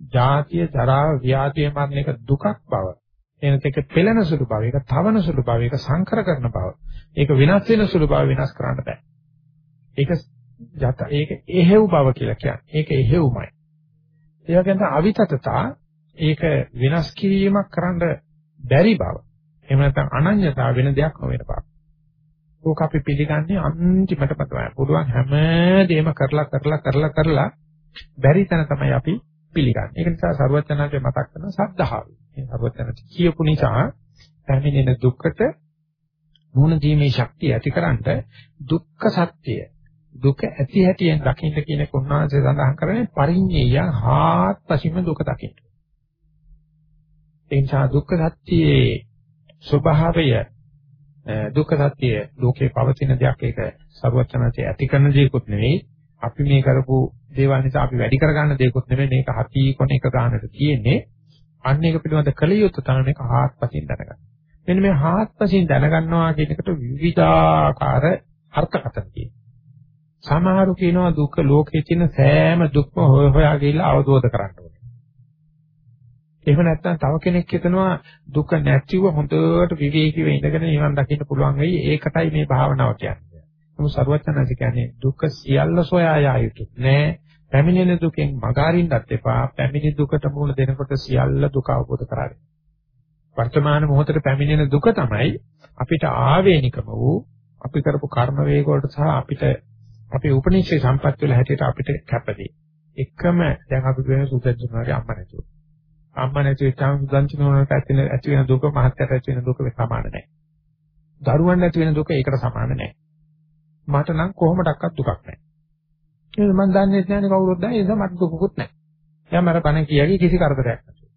ජාතිය ජරා ව්‍යාධිය මරණ එක දුකක් බව එනත එක පෙළෙන සුළු බව ඒක තවන සුළු බව ඒක සංකර කරන බව ඒක වෙනස් වෙන සුළු බව වෙනස් කරන්න බෑ. ඒක යත ඒක එහෙව් බව කියලා කියන්නේ. ඒක එහෙව්මයි. ඒ වගේම අවිතතතා ඒක වෙනස් කිරීමක් කරන්න බැරි බව. එහෙම නැත්නම් අනන්‍යතාව වෙන දෙයක් නොවන බව. ඕක අපි පිළිගන්නේ අන්තිමට තමයි. පුළුවන් හැම දෙයක්ම කරලා කරලා කරලා කරලා බැරි තැන තමයි අපි පිළිගන්නේ. ඒක නිසා සරුවචනාංශය මතක් කරන සද්ධාව. මේ සරුවචනාංශ කියපු නිසා පැමිණෙන දුකට මුහුණ දීමේ ශක්තිය ඇතිකරන්ට දුක්ඛ සත්‍යය දුක ඇති හැටියෙන් දකින්න කියන කොණාංශය සඳහන් කරන්නේ පරිඤ්ඤය හාත්පසින්ම දුක දකින්න. ඒ නිසා දුක්ඛ සත්‍යයේ ස්වභාවය දුක්ඛ සත්‍ය ලෝකේ පවතින දෙයක් ඒක සර්වචනසේ ඇති කරන දේකුත් නෙවෙයි අපි මේ කරපු දේවල් නිසා අපි වැඩි කරගන්න දේකුත් නෙවෙයි මේක හති කොන එක ගන්නට තියෙන්නේ අන්න ඒක පිළිබඳ කල යුත්තේ තමයි මේක හාත්පසින් දැනගන්න. මෙන්න මේ හාත්පසින් දැනගන්නවා කියන එකට විවිධාකාර අර්ථකථන තියෙනවා. සමහරු කියනවා දුක ලෝකයේ තියෙන සෑම දුක්ම හොය හොයා ගිහිල්ලා අවබෝධ කරගන්න එහෙම නැත්නම් තව කෙනෙක් හිතනවා දුක නැතිව හොඳට විවේකීව ඉඳගෙන නිවන් දකින්න පුළුවන් වෙයි. ඒකටයි මේ භාවනාව කියන්නේ. නමුත් සරුවචනanse කියන්නේ දුක සියල්ල සොයා යා යුතු නෑ. පැමිණෙන දුකෙන් මගහරින්නත් එපා. පැමිණි දුකට මුහුණ දෙනකොට සියල්ල දුක අවබෝධ කරගන්න. වර්තමාන මොහොතේ පැමිණෙන දුක තමයි අපිට ආවේනිකම වූ අපි කරපු කර්ම වේග වලට සහ අපිට අපේ උපනිෂේ සම්පත් වල හැටියට අපිට කැපදී. එකම දැන් අපි කියන සුදජුනාගේ අම්ම නැතුව. අම්මා නැති වෙච්චාම සුදන්ති නෝනට ඇති ඇති වෙන දුක මහත්යට ඇති වෙන දුක සමාන නැහැ. දරුවන් නැති වෙන දුක ඒකට සමාන නැහැ. මට නම් කොහොමඩක්වත් දුකක් නැහැ. ඒක මම දන්නේ නැහැ කවුරුත් දන්නේ ඒ නිසා මට දුකකුත් නැහැ. එයා මර බණ කියකි කිසි කරදරයක් නැහැ.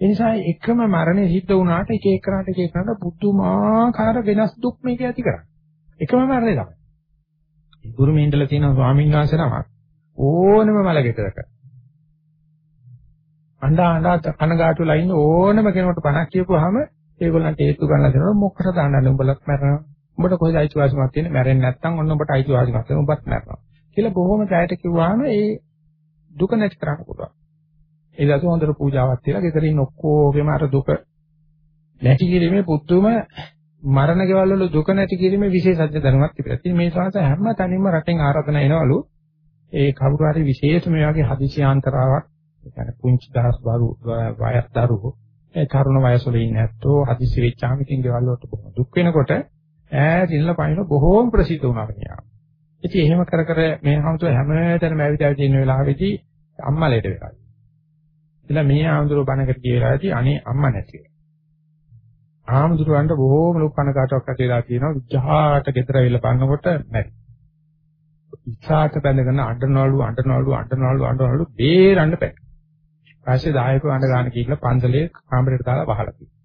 ඒ නිසා එකම මරණය සිද්ධ වුණාට එක එකනට එක එකනට පුදුමාකාර වෙනස් දුක් මේක ඇති කරා. එකම මරණය තමයි. ගුරු මේන්දලා තියෙන ස්වාමීන් වහන්සේ නමක් ඕනම මලගෙදරක අඬා අඬා කනගාටු වෙලා ඉන්න ඕනම කෙනෙකුට පණක් කියපුවාම ඒගොල්ලන්ට හේතු ගන්න දෙනවා මොකටද අඬන්නේ? උඹලත් මැරෙනවා. උඹට කොහෙද අයිතිවාසිකමක් තියෙන්නේ? මැරෙන්නේ නැත්නම් ඔන්න උඹට අයිතිවාසිකමක් තියෙනවා. උඹත් මැරෙනවා. කියලා බොහොම ජයට කිව්වහම ඒ දුක නැති කරන්න පුළුවන්. ඒ දවස් හොඳට පූජාවක් තියලා ගෙදර ඉන්න ඔක්කොගෙම අර දුක නැති කිරීමේ පුදුම මරණ ගෙවල් වල දුක නැති කිරීමේ විශේෂඥ දැනුමක් තිබිලා. ඉතින් මේ සාස හැම තැනින්ම රටෙන් ආරාධනා එනවලු. ඒ කවුරු හරි විශේෂ මේ වගේ හදිසියාන්තරාවක් ඒ කියන්නේ පුංචි දහස් බරු වයස් දරුවෝ ඒ තරුණ වයසවල ඉන්න ඇත්තෝ හදිසි වෙච්චාම ඉතින් ගෙවල් වලට බොහොම දුක් වෙනකොට ඈත ඉන්න පයින් බොහෝම ප්‍රසිද්ධ වුණා මෙයා. ඉතින් එහෙම කර කර මේ හමුතු හැමතැනම ඇවිත් ඇවිත් ඉන්න වෙලාවෙදී අම්මලට වෙලා. ඉතින් මේ ආඳුර බණකට ගිය වෙලාවේදී අනේ අම්මා නැති වෙලා. ආමුදුරන්ට බොහෝම ලොකු කනකාටක් ඇති වෙලා තියෙනවා. විජහාට ගෙදර ඇවිල්ලා බලනකොට නැති. ඉස්සාට බැඳගෙන අඬනවලු අඬනවලු අඬනවලු අඬනවලු බේරන්න බැහැ. පස්සේ දායකව අඬ ගන්න කියලා පන්සලේ කාමරේට දාලා වහලා තියෙනවා.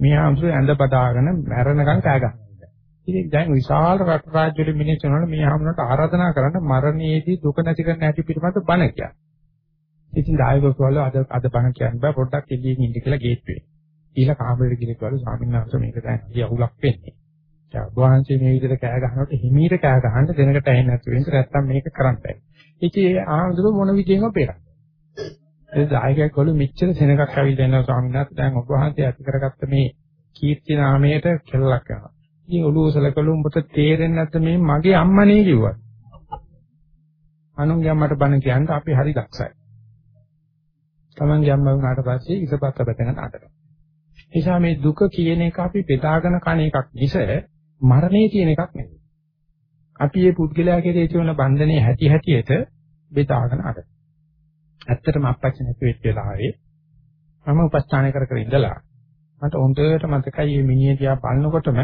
මේ ආම්සු ඇඳ බදාගෙන මැරෙනකන් කෑ ගන්නවා. ඉතින් දැන් විශාල රට රාජ්‍ය වල මිනිස්සු වෙනවනේ මේ ආම්නට ආරාධනා කරන්න මරණයේදී දුක නැති කරන්න ඇති පිටමත බණ කියන්නේ. ඉතින් දායකව කිව්වලු අද අද බණ කියන්න බෑ පොඩ්ඩක් එළියෙන් ඉන්න කියලා ගේට්ටුවේ. ඊළ කාමරේට ගිහින් කිව්වලු ස්වාමීන් වහන්සේ මේක දැන් හරි අහුලක් වෙන්නේ. දැන් වහන්සේ මේ විදිහට කෑ ගහනකොට හිමීට කෑ ගහන්න දෙනකට ඇහෙන්නේ නැති වෙනස නැත්තම් මේක කරන්න බෑ. ඉතින් ඒ ආම්දුර මොන විදිහෙන්ම බේරන්න. ඒ දායකයෙක් වළු මෙච්චර සෙනගක් ඇවිල්ලා එනවා ස්වාමීන් වහන්සේ දැන් ඔබ වහන්සේ ඇති කරගත්ත මේ කීර්ති නාමයට කෙල්ලක් යනවා. ඉතින් ඔළුව සලකලු උඹට තේරෙන්නේ නැත්ද මේ මගේ අම්මනේ කිව්වා. අනුන්ගේ අම්මට බණ කියන්න අපි හරි දක්ෂයි. Tamange අම්මා වුණාට පස්සේ ඉසපත් බැතගෙන අඬනවා. නිසා මේ දුක කියන එක අපි බෙදාගෙන කන එකක් මිස මරණේ කියන එකක් නෙවෙයි. අපි මේ පුද්ගලයා කෙරේ තියෙන බන්ධනයේ හැටි හැටියට බෙදාගෙන අඬනවා. ඇත්තටම අපච්චි නැති වෙච්ච වෙලාවේ මම උපස්ථාන කර කර ඉඳලා මට හොඳට මතකයි මේ මිනිහ දිහා බලනකොටම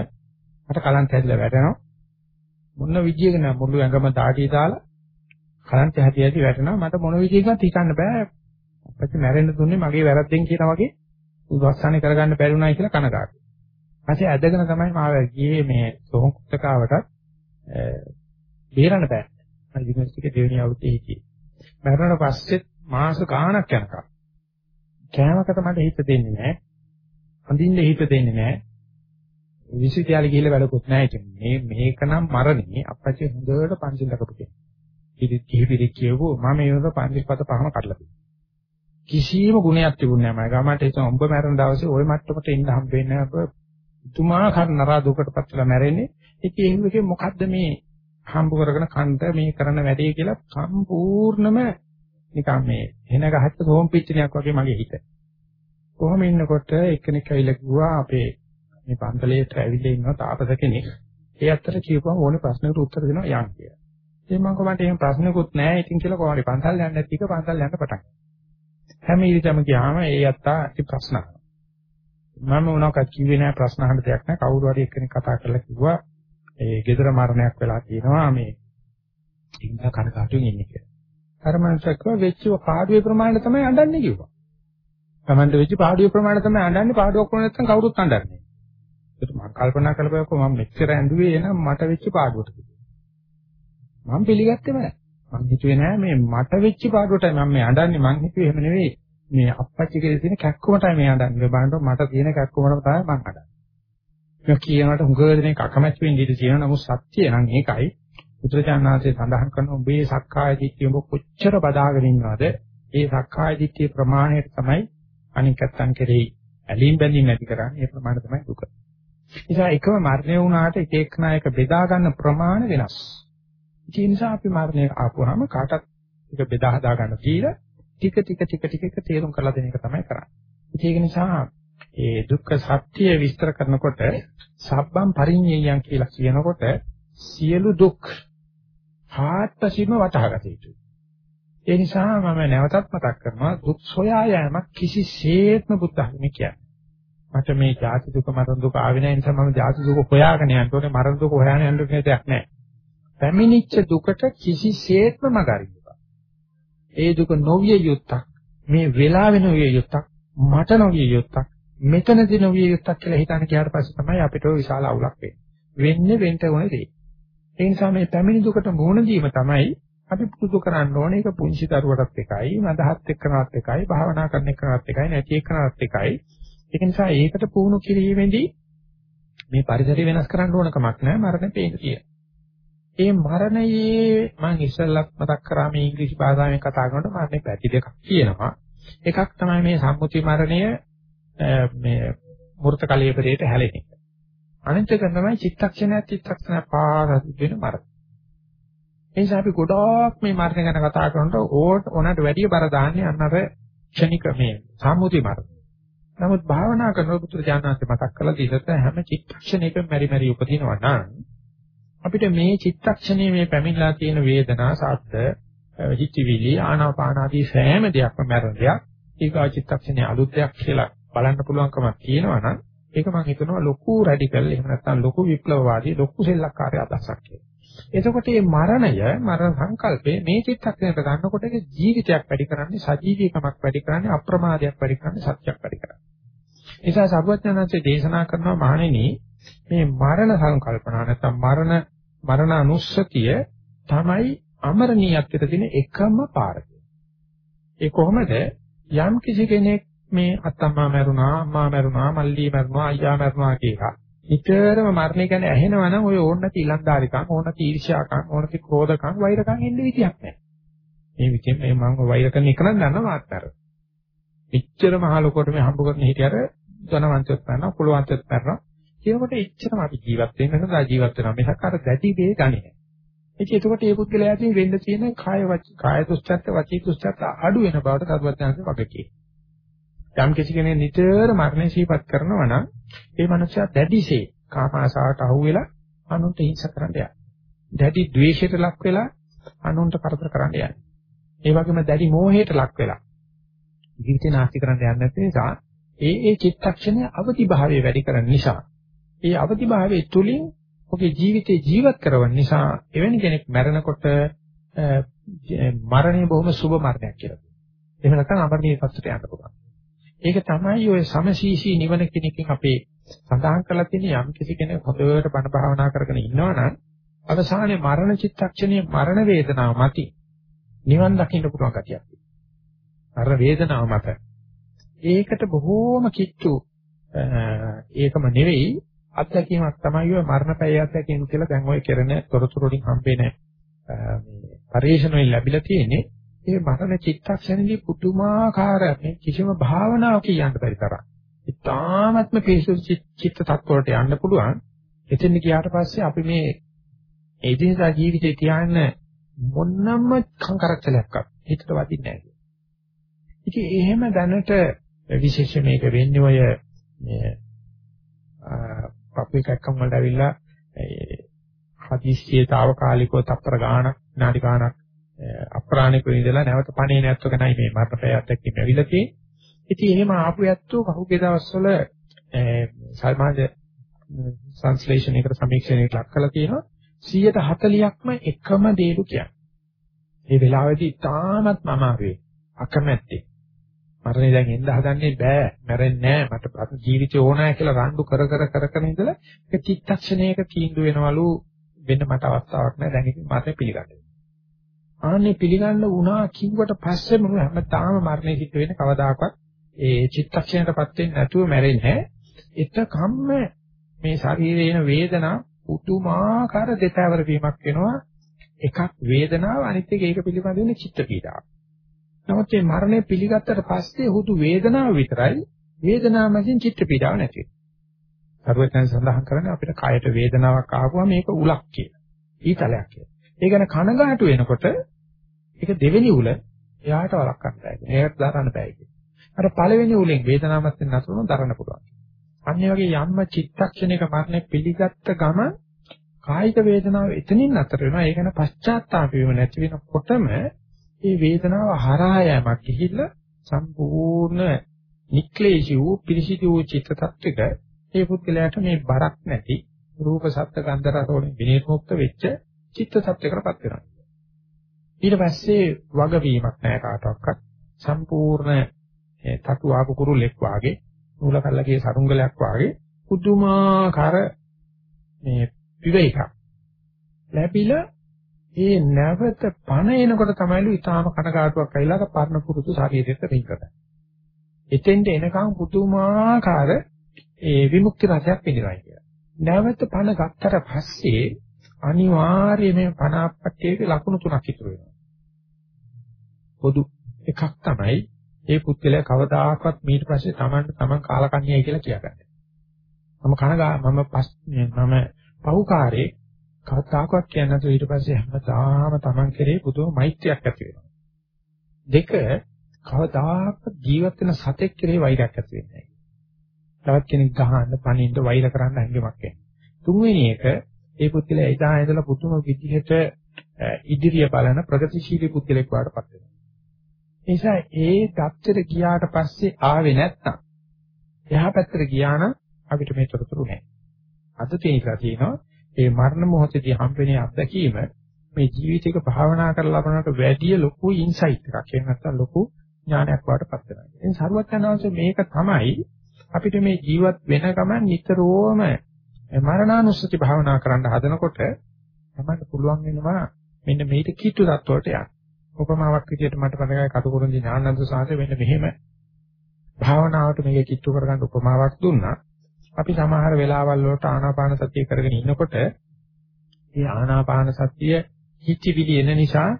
මට කලන්ත හැදිලා වැටෙනවා මොන විදියක නෑ මුළු ඇඟම දාඩිය දාලා කලන්ත හැදි හැදි වැටෙනවා මට මොන විදියකවත් හිතන්න බෑ අපච්චි මැරෙන්න දුන්නේ මගේ වැරද්දෙන් කියන වගේ උපස්ථාන කරගන්න බැරි වුණායි කියලා කනගාටුයි. ඊපස්සේ ඇදගෙන තමයි මාව ගියේ මේ සෝහන් කුත්තකාවට බේරන්න බෑ. මම යුනිවර්සිටි එකේ දෙවෙනි අවුරුද්දේ හිටියේ. මැරුණාට පස්සෙත් මාස ගාණක් යනකම් කෑමකට මට හිත දෙන්නේ නැහැ. අඳින්න හිත දෙන්නේ නැහැ. විශ්වවිද්‍යාලේ ගිහිල්ලා වැඩකුත් නැහැ ඉතින් මේ මේකනම් මරණේ අපච්චි හොඳට පන්සිල් ලකපු කෙනෙක්. ඉතින් කිහිපෙදි කියවෝ මම ඒ වගේ පන්සිල් පත පහම කඩලා තියෙනවා. කිසියම් ගුණයක් තිබුණේ නැහැ මම ගමන්ට හිතුවා උඹ මැරෙන දවසේ ওই මට්ටමට එන්න හම්බෙන්නේ නැහැ තුමාකාර නරා දුකටපත් වෙලා මැරෙන්නේ ඉතින් ඒ වගේ මොකද්ද මේ හම්බ කරගෙන කන්ට මේ කරන වැඩේ කියලා සම්පූර්ණම නිකන් මේ එන ගහච්ච සෝම් පිච්චිනියක් වගේ මගේ හිත. කොහොම ඉන්නකොට එක්කෙනෙක් ඇවිල්ලා කිව්වා අපේ මේ පන්සලේට ඇවිල්ලා ඉන්න තාපස කෙනෙක්. ඒ අතර කියපුවම ඕනේ ප්‍රශ්නකට උත්තර දෙනවා යන් කියලා. ඉතින් මම කොහොමද එහෙම ප්‍රශ්නකුත් නැහැ ඉතින් කියලා කොහොමද පන්සල් යන්නේ නැති එක පන්සල් යන්න පටන් හැම ඉරිතම ගියාම ඒ අත්තා ඉති ප්‍රශ්න මම මොනවක්වත් කිව්වේ නැහැ ප්‍රශ්න අහන්න දෙයක් නැහැ කවුරු හරි එක්කෙනෙක් කතා කරලා කිව්වා ඒ gedara මරණයක් වෙලා තියෙනවා මේ ඉන්න කනකාටුවෙන් ඉන්නේ කියලා. අර මනුස්සයා කිව්වා වෙච්ච පාඩුවේ ප්‍රමාණය තමයි අඬන්නේ කිව්වා. Tamante වෙච්ච පාඩුවේ ප්‍රමාණය තමයි අඬන්නේ පාඩුවක් වුණ නැත්නම් කවුරුත් අඬන්නේ. ඒකට මම කල්පනා කළපුවා මම මෙච්චර ඇඬුවේ එනම් මට වෙච්ච පාඩුවට. මම පිළිගත්තේ නැහැ. මම හිතුවේ නෑ මේ මට වෙච්ච පාඩුවටයි මම මේ අඬන්නේ මං හිතුවේ එහෙම නෙවෙයි මේ අප්පච්චි කියලා තියෙන කැක්කමටයි මේ අඬන්නේ බලන්න මට තියෙන කැක්කමටම තමයි මං අඬන්නේ මේ කියනකට හුඟ දෙනෙක් අකමැති වෙන්න ඉඩ තියෙනවා නමුත් සත්‍යය නම් ඒකයි පුත්‍රජානනාංශය සඳහන් කරන ඔබේ සක්කාය දිට්ඨිය ඔබ කොච්චර බදාගෙන ඉන්නවද ඒ සක්කාය දිට්ඨිය ප්‍රමාණයට තමයි අනිකත්තන් කෙරෙහි ඇලීම් බැඳීම් නැති කරන්නේ ඒ ප්‍රමාණය තමයි දුක. නිසා එකම මරණය වුණාට එක එක් නායක බෙදා ගන්න ප්‍රමාණය වෙනස්. ඒ නිසා අපි මරණය ආපුවාම කාටත් එක බෙදා හදා ගන්න කියලා ටික ටික ටික ටික එක තේරුම් කරලා දෙන එක තමයි කරන්නේ. ඒක නිසා ඒ දුක්ඛ සත්‍ය විස්තර කරනකොට සබ්බම් පරිඤ්ඤයයන් කියලා කියනකොට සියලු දුක් හාත්පසින්ම වටහාගත යුතුයි. ඒ නිසා මම නැවතත් මතක් කරනවා දුක් සොයා යෑමක් කිසිසේත්ම බුද්ධ ධර්මයේ කියන්නේ. මට මේ ජාති දුක මරණ දුක ආවේ නැහැ නිසා මම ජාති දුක හොයාගෙන යන්න ඕනේ මරණ දුක හොයාගෙන යන්න ඕනේ දෙයක් නැහැ. පැමිණිච්ච දුකට කිසිසේත්ම මගරින්න ඒ දුක නොවිය යුත්තක් මේ වෙලාවෙ නොවිය යුත්තක් මට නොවිය යුත්තක් මෙතනදී නොවිය යුත්තක් කියලා හිතන කියාට පස්සේ තමයි අපිට ඔය විශාල අවුලක් වෙන්නේ. වෙන්නේ වෙන්න ඕනේ දේ. ඒ නිසා මේ පැමිණි දුකට මුහුණ දීම තමයි අපි පුරුදු කරන්න ඕනේ. ඒක පුංචි දරුවටත් එකයි, මදහත් එක්කනත් එකයි, භාවනා කරන එක්කනත් එකයි, නැති එක්කනත් එකයි. ඒක නිසා ඒකට පුහුණු කිරීමේදී මේ පරිසරය වෙනස් කරන්න ඕන කමක් නැහැ. මරණ පේන්න තියෙනවා. ඒ මරණයේ මම ඉස්සෙල්ලත් මතක් කරා මේ ඉංග්‍රීසි භාෂාවෙන් කතා කරනකොට මරණේ පැති දෙකක් තියෙනවා. එකක් තමයි මේ සම්මුති මරණය මේ මූර්ත කලීපරයට හැලෙන එක. අනිත් එක තමයි චිත්තක්ෂණයක් චිත්තක්ෂණයක් පාරා වෙන මරණ. ඒ නිසා අපි ගොඩාක් මේ මරණ ගැන කතා කරනකොට ඕට ඕනට වැඩි බර දාන්නේ අන්නර ක්ෂණික මේ සම්මුති මරණ. නමුත් භාවනා කරනකොට පුත්‍ර ඥානanse මතක් කළා දීසත හැම චිත්තක්ෂණයකම මෙරි මෙරි උපදිනවා නම් අපිට මේ චිත්තක්ෂණයේ මේ පැමිණලා තියෙන වේදනා සාත්ත හිතවිලි ආනාපාන ආදී සෑම දෙයක්ම මරණ දෙයක් ඊගා චිත්තක්ෂණයේ අලුත් දෙයක් කියලා බලන්න පුළුවන්කමක් තියෙනවා නම් ඒක මම හිතනවා ලොකු රැඩිකල් එහෙම නැත්නම් ලොකු විප්ලවවාදී ලොකු සෙල්ලක්කාරී අදහසක් කියලා. එතකොට මේ මරණය මරණ සංකල්පේ මේ චිත්තක්ෂණයට ගන්නකොට ඒක ජීවිතයක් වැඩි කරන්නේ සජීවීකමක් වැඩි කරන්නේ අප්‍රමාදයක් වැඩි කරන්නේ සත්‍යයක් වැඩි කරන්නේ. නිසා සර්වඥාන්සේ දේශනා කරනවා මහණෙනි මේ මරණ සංකල්පනා නැත්නම් මරණ මරණ අනුස්සතිය තමයි අමරණීයත්වයට තියෙන එකම පාරක. ඒ කොහොමද යම් කිසි කෙනෙක් මේ අත්තම්මා මැරුණා අම්මා මැරුණා මල්ලී මැරුණා අයියා මැරුණා කියලා නිතරම මරණය ගැන ඇහෙනවා නම් ඔය ඕන නැති ඉලන්දාරිකම් ඕන නැති ඊර්ෂ්‍යාකම් ඕන නැති ක්‍රෝධකම් වෛරකම් එන්නේ විදියක් නැහැ. මේ විදිහෙන් මේ මම වෛර කරන එක නම් දන්නවා මාත්තර. එච්චර මහ ලොකෝට මේ හම්බ කරන හිටියට ධනවන්තයත් කරනවා කුලවන්තයත් කරනවා කියනකොට එච්චරම අපි ජීවත් වෙන්න සදා ජීවත් වෙනවා මිසක් අර දැටි දේ ගන්නේ නැහැ. ඒක එතකොට මේ පුද්ගලයා ඇතුලේ වෙන්න තියෙන කාය කාය දුස්චර්ත වචී දුස්චර්ත අඩු වෙන බවට සර්වඥාන්සේ වගේ කියනවා. යම් කිසි කෙනෙක් නිතර මරණය සිහිපත් කරනවා නම් ඒ මනුස්සයා දැඩිසේ කාම ආසාවට අහු වෙලා අනුන්ට හිංසා කරන්න යනවා. දැඩි ද්වේෂයට ලක් වෙලා අනුන්ට කරදර කරන්න යනවා. ඒ වගේම දැඩි මෝහයට ලක් වෙලා ජීවිතේ නාස්ති කරන්න යන්නේ නැති නිසා ඒ ඒ චිත්තක්ෂණය අවදි භාවයේ වැඩි කරන නිසා ඒ අවදිභාවයේ තුලින් ඔගේ ජීවිතේ ජීවත් කරවන නිසා එවැනි කෙනෙක් මැරෙනකොට මරණය බොහොම සුබ මරණයක් කියලා. එහෙම නැත්නම් අමරණීය පස්සට යන්න පුළුවන්. ඒක තමයි ඔය සමසීසී නිවන කෙනකින් අපේ සඳහන් කරලා තියෙන යම් කිසි කෙනෙක් හොඳට බණ භාවනා කරගෙන ඉන්නවනම් අවසානයේ මරණ චිත්තක්ෂණයේ මරණ වේදනාව මත නිවන් දකින්න පුළුවන් ගතියක් තියෙනවා. අර වේදනාව මත. ඒකට බොහෝම කිච්චු ඒකම නෙවෙයි අත්දැකීමක් තමයි ඔය මරණපැය අත්දැකීම කියලා දැන් ඔය කෙරෙන තොරතුරු වලින් හම්බෙන මේ පරිශන වලින් ලැබිලා තියෙන්නේ ඒ මරණ චිත්තක්ෂණදී පුදුමාකාර මේ කිසිම භාවනාවක් කියන්න බැරි තරම්. ඉතාමත්ම පිරිසුදු චිත්ත tattවලට යන්න පුළුවන්. එතෙන් ගියාට පස්සේ අපි මේ එදිනදා ජීවිතේ තියන්න මොනම කංකරච්චලයක්වත් හිතට වදින්නේ නැහැ. ඉතින් එහෙම දැනට විශේෂ මේක වෙන්නේ ඔය මේ පපුවේ කැක්කම් වලට ඇවිල්ලා හදිස්සියේ తాවකාලිකව තප්පර ගාණක් විනාඩි ගාණක් අප්‍රාණිකව ඉඳලා නැවත පණේ නැත්වකනයි මේ මරණපෑයත් එක්ක ඇවිල්ලා තියෙන්නේ. ඉතින් එහෙම ආපු යැත්තෝ කහුගේ දවස්වල සමාජ සංශ්ලේෂණයකට සමීක්ෂණයකට ලක් කරලා තියෙනවා 140ක්ම එකම දේලු කියන්නේ. මේ වෙලාවේදී තාමත් මම ආවේ අකමැත්තේ. මරණය දැන් එන්න හදන්නේ බෑ. මැරෙන්නේ නෑ. මට ජීවිතේ ඕනෑ කියලා රණ්ඩු කර කර කර කර ඉඳලා ඒක චිත්තක්ෂණයක තීන්දුව වෙනවලු වෙන්න මට අවස්ථාවක් නෑ. දැන් ඉතින් මට පිළිගන්න. ආන්නේ පිළිගන්න වුණා කිව්වට පස්සේ මම හැමදාම මරණය සිද්ධ වෙන කවදාකවත් ඒ චිත්තක්ෂණයටපත් වෙන්නේ නැතුව මැරෙන්නේ එතකම්ම මේ ශරීරේන වේදනා පුදුමාකාර දෙතවර වීමක් වෙනවා එකක් වේදනාව අනිත් එක ඒක පිළිබඳ වෙන චිත්ත පීඩාව. නමුත් මේ මරණය පිළිගත්තට පස්සේ හුදු වේදනාව විතරයි වේදනාව මැදින් චිත්ත පීඩාව නැති වෙනවා. සර්වඥයන් සඳහන් කරන්නේ අපිට කයට වේදනාවක් ආවම මේක උලක් කියලා. ඊතලයක් කියලා. ඒ ගැන කනගාටු වෙනකොට ඒක දෙවෙනි උල එයාට වළක්වන්න බෑ. ඒකට දරන්න බෑ කියන්නේ. අර පළවෙනි උලෙන් වේදනාවක් නැතුනොත් දරන්න පුළුවන්. අන්න ඒ වගේ යම්ම චිත්තක්ෂණයක මරණය පිළිගත්ත ගම කායික වේදනාව එතනින් අතර වෙනවා. ඒ ගැන පශ්චාත්තාප වීම නැති වෙනකොටම මේ වේදනාව හරහා යෑමක් ගිහිල්ලා සම්පූර්ණ නික්ලේශී වූ පිරිසිදු වූ චිත්ත tattwක ඒ පුද්ගලයාට මේ බරක් නැති රූප සත්ත්ව ගන්ධ රස වලින් විනිර්මුක්ත වෙච්ච චිත්ත tattwකටපත් වෙනවා. ඊට පස්සේ වගවීමක් නැහැ කාටවත් සම්පූර්ණ තතු ආපු කුරුල්ලෙක් වාගේ නූල කල්ලගේ සරුංගලයක් වාගේ පුදුමාකාර මේ විවේක ලැබිලා ඒ නැවත පණ එනකොට තමයිලු ඊටාම කනගාටුවක් ඇවිල්ලා පරණ පුරුදු ශරීරයට රිංගකට. එතෙන්ට එනකන් පුදුමාකාර ඒ විමුක්ති රසයක් පිළිවයි කියලා. නැවත පණ ගත්තට පස්සේ අනිවාර්යයෙන්ම පණ අපට්ටියේ ලකුණු තුනක් ඉතුරු වෙනවා. පොදු එකක් තමයි ඒ පුද්ගලයා කවදාකවත් ඊට පස්සේ Taman Taman කාලකන්‍යයි කියලා කියගන්නේ. මම කනගා මම පස් මම පහුකාරේ කවදාකවත් කියන්නේ නැතුව ඊට පස්සේ හැමදාම Taman කෙරේ පුදුම මෛත්‍රියක් ඇති වෙනවා. දෙක කවදාකවත් ජීවත් වෙන සතෙක් කෙරේ වෛරයක් ඇති වෙන්නේ නැහැ. තවත් කෙනෙක් ගහන්න, පණින්න, වෛර කරන්න හැංගීමක් එන්නේ. තුන්වෙනි එක ඒ පුද්ගලයා එදා ඉඳලා පුදුම විදිහට ඉදිරිය බලන ප්‍රගතිශීලී පුද්ගලෙක් වඩපත් වෙනවා. නිසා ඒ தත්තර ගියාට පස්සේ ආවේ නැත්තම් එහා පැත්තට ගියා නම් අපිට මේ තොරතුරු නැහැ. අද තේිකලා තියෙනවා ඒ මරණ මොහොතදී හම්බෙන අත්දැකීම මේ ජීවිතේක භාවනා කරලා ලබනකට වැඩිය ලොකු ඉන්සයිට් එකක්. එහෙම නැත්නම් ලොකු ඥානයක් වඩපත් වෙනවා. ඉතින් සරුවචනාංශ මේක තමයි අපිට මේ ජීවත් වෙන ගමන් නිතරම මරණානුස්සති භාවනා කරන්න හදනකොට තමයි පුළුවන් වෙනවා මෙන්න මේක කිට්ටු තත්වයට යන්න. උපමාවක් විදිහට මට මතකයි කටුකුරුන්දි ඥානන්ද සාහිත්‍ය වෙන්න මෙහෙම භාවනාවට මේක කිට්ටු කරගන්න උපමාවක් දුන්නා. අපි සමහර වෙලාවල් වලට ආනාපාන සතිය කරගෙන ඉන්නකොට මේ ආනාපාන සතිය හිතවිලි එන නිසා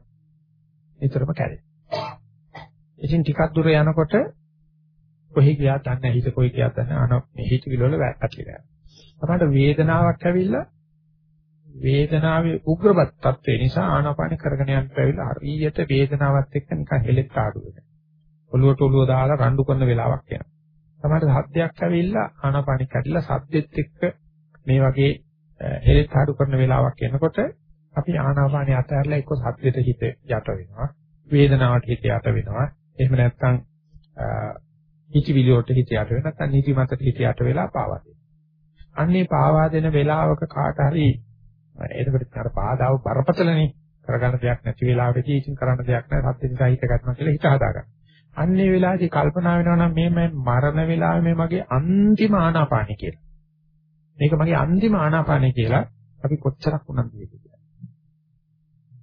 නිතරම කැරේ. ඉතින් ටිකක් දුර යනකොට කොහි ගියාත් දන්නේ හිත කොහි ගියාත් දන්නේ අන මේ හිතවිලි වල වැටලිලා. අපහට වේදනාවක් ඇවිල්ලා වේදනාවේ උග්‍රවත් තත්ත්වේ නිසා ආනාපාන කරගෙන යන්න බැවිලා හරියට වේදනාවත් එක්ක නිකන් හෙලෙත් ආඩු වෙනවා. ඔළුවට ඔළුව දාලා රණ්ඩු කරන වෙලාවක් එනවා. තමයි සද්දයක් ඇවිල්ලා ආනාපානික කඩලා සද්දෙත් එක්ක මේ වගේ හෙලෙත් ආඩු කරන වෙලාවක් එනකොට අපි ආනාපානිය අතහැරලා එක්ක සද්දෙට හිත යට වෙනවා. වේදනාවට හිත යට වෙනවා. එහෙම නැත්නම් හිතවිලි වලට හිත යට වෙනවා. නැත්නම් නිදි මතට හිත යට වෙලා පාවා දෙනවා. අන්නේ පාවා දෙන වෙලාවක කාට හරි එතකොට අර බාධාව බරපතලනේ කරගන්න දෙයක් නැති වෙලාවෙදී ඉතින් කරන්න දෙයක් නැහැ සත්‍ය නිසා හිත ගන්නවා කියලා හිත හදාගන්න. අන්නේ වෙලාවේදී කල්පනා වෙනවා නම් මේ මම මරණ වෙලාවේ මේ මගේ අන්තිම ආනාපානය කියලා. මේක මගේ අන්තිම ආනාපානය කියලා අපි කොච්චරක් උනන්දු වෙයිද කියලා.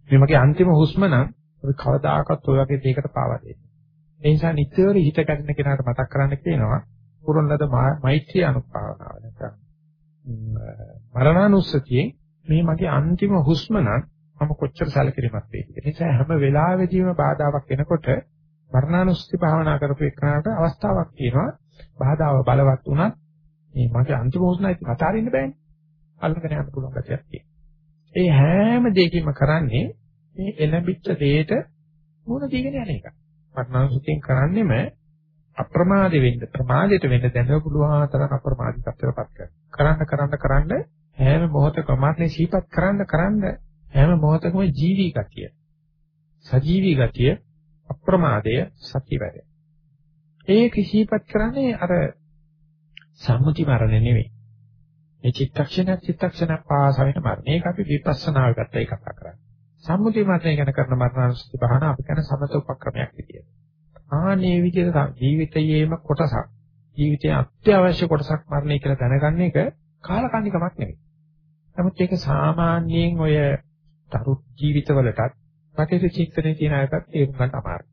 මේ මගේ අන්තිම හුස්ම නම් අපි කවදාකවත් ඔය වගේ දෙයකට පාවා දෙන්නේ. ඒ නිසා නිතර හිත ගැටෙන කෙනාට මතක් කරන්න කියනවා පුරුණලද මෛත්‍රී අනුපාවනාව නැත්නම් මරණානුස්සතියෙන් මේ මගේ අන්තිම හුස්ම නම් මම කොච්චර සැලකිලිමත් වෙයිද. ඒ නිසා හැම වෙලාවෙදීම බාධාවක් එනකොට මරණානුස්සති භාවනා කරපු එකනට අවස්ථාවක් තියෙනවා. බාධාව බලවත් වුණත් මේ මගේ අන්තිම හුස්මයි අතාරින්න බෑනේ. අල්ලගෙන යන්න පුළුවන් ගැටියක් තියෙනවා. ඒ හැම දෙයකින්ම කරන්නේ මේ එළඹිච්ච දෙයට මුණ දීගෙන යන එක. මරණානුස්සතියෙන් කරන්නේම අප්‍රමාද වෙන්න ප්‍රමාදයට වෙන්න දැනව පුළුවන් තරම් අප්‍රමාදී තත්ත්වයටපත් කරන්න. කරන්න කරන්න කරන්න හැම මොහොතකම මාත්‍රේ සීපත් කරන්න කරන්න හැම මොහොතකම ජීවි ගතිය. සජීවි ගතිය අප්‍රමාදය සත්‍ය වැඩ. ඒක සීපත් කරන්නේ අර සම්මුති මරණ නෙවෙයි. මේ චිත්තක්ෂණ චිත්තක්ෂණ පාසවෙන මරණ. මේක අපි විපස්සනාව ගත්ත එක කතා කරන්නේ. සම්මුති මරණය ගැන කරන මරණානුස්සති භාවන අපි කරන සමත උපක්‍රමයක් විදියට. ආනේ විදිහට ජීවිතයේම කොටසක් ජීවිතයේ අත්‍යවශ්‍ය කොටසක් මරණය කියලා දැනගන්න එක කාලකන්නිකමක් නෙවෙයි. නමුත් ඒක සාමාන්‍යයෙන් ඔය තරු ජීවිතවලටත් පැකේජ් චිත්තනේ තියෙන අයටත් තේරුම් ගන්න අමාරුයි.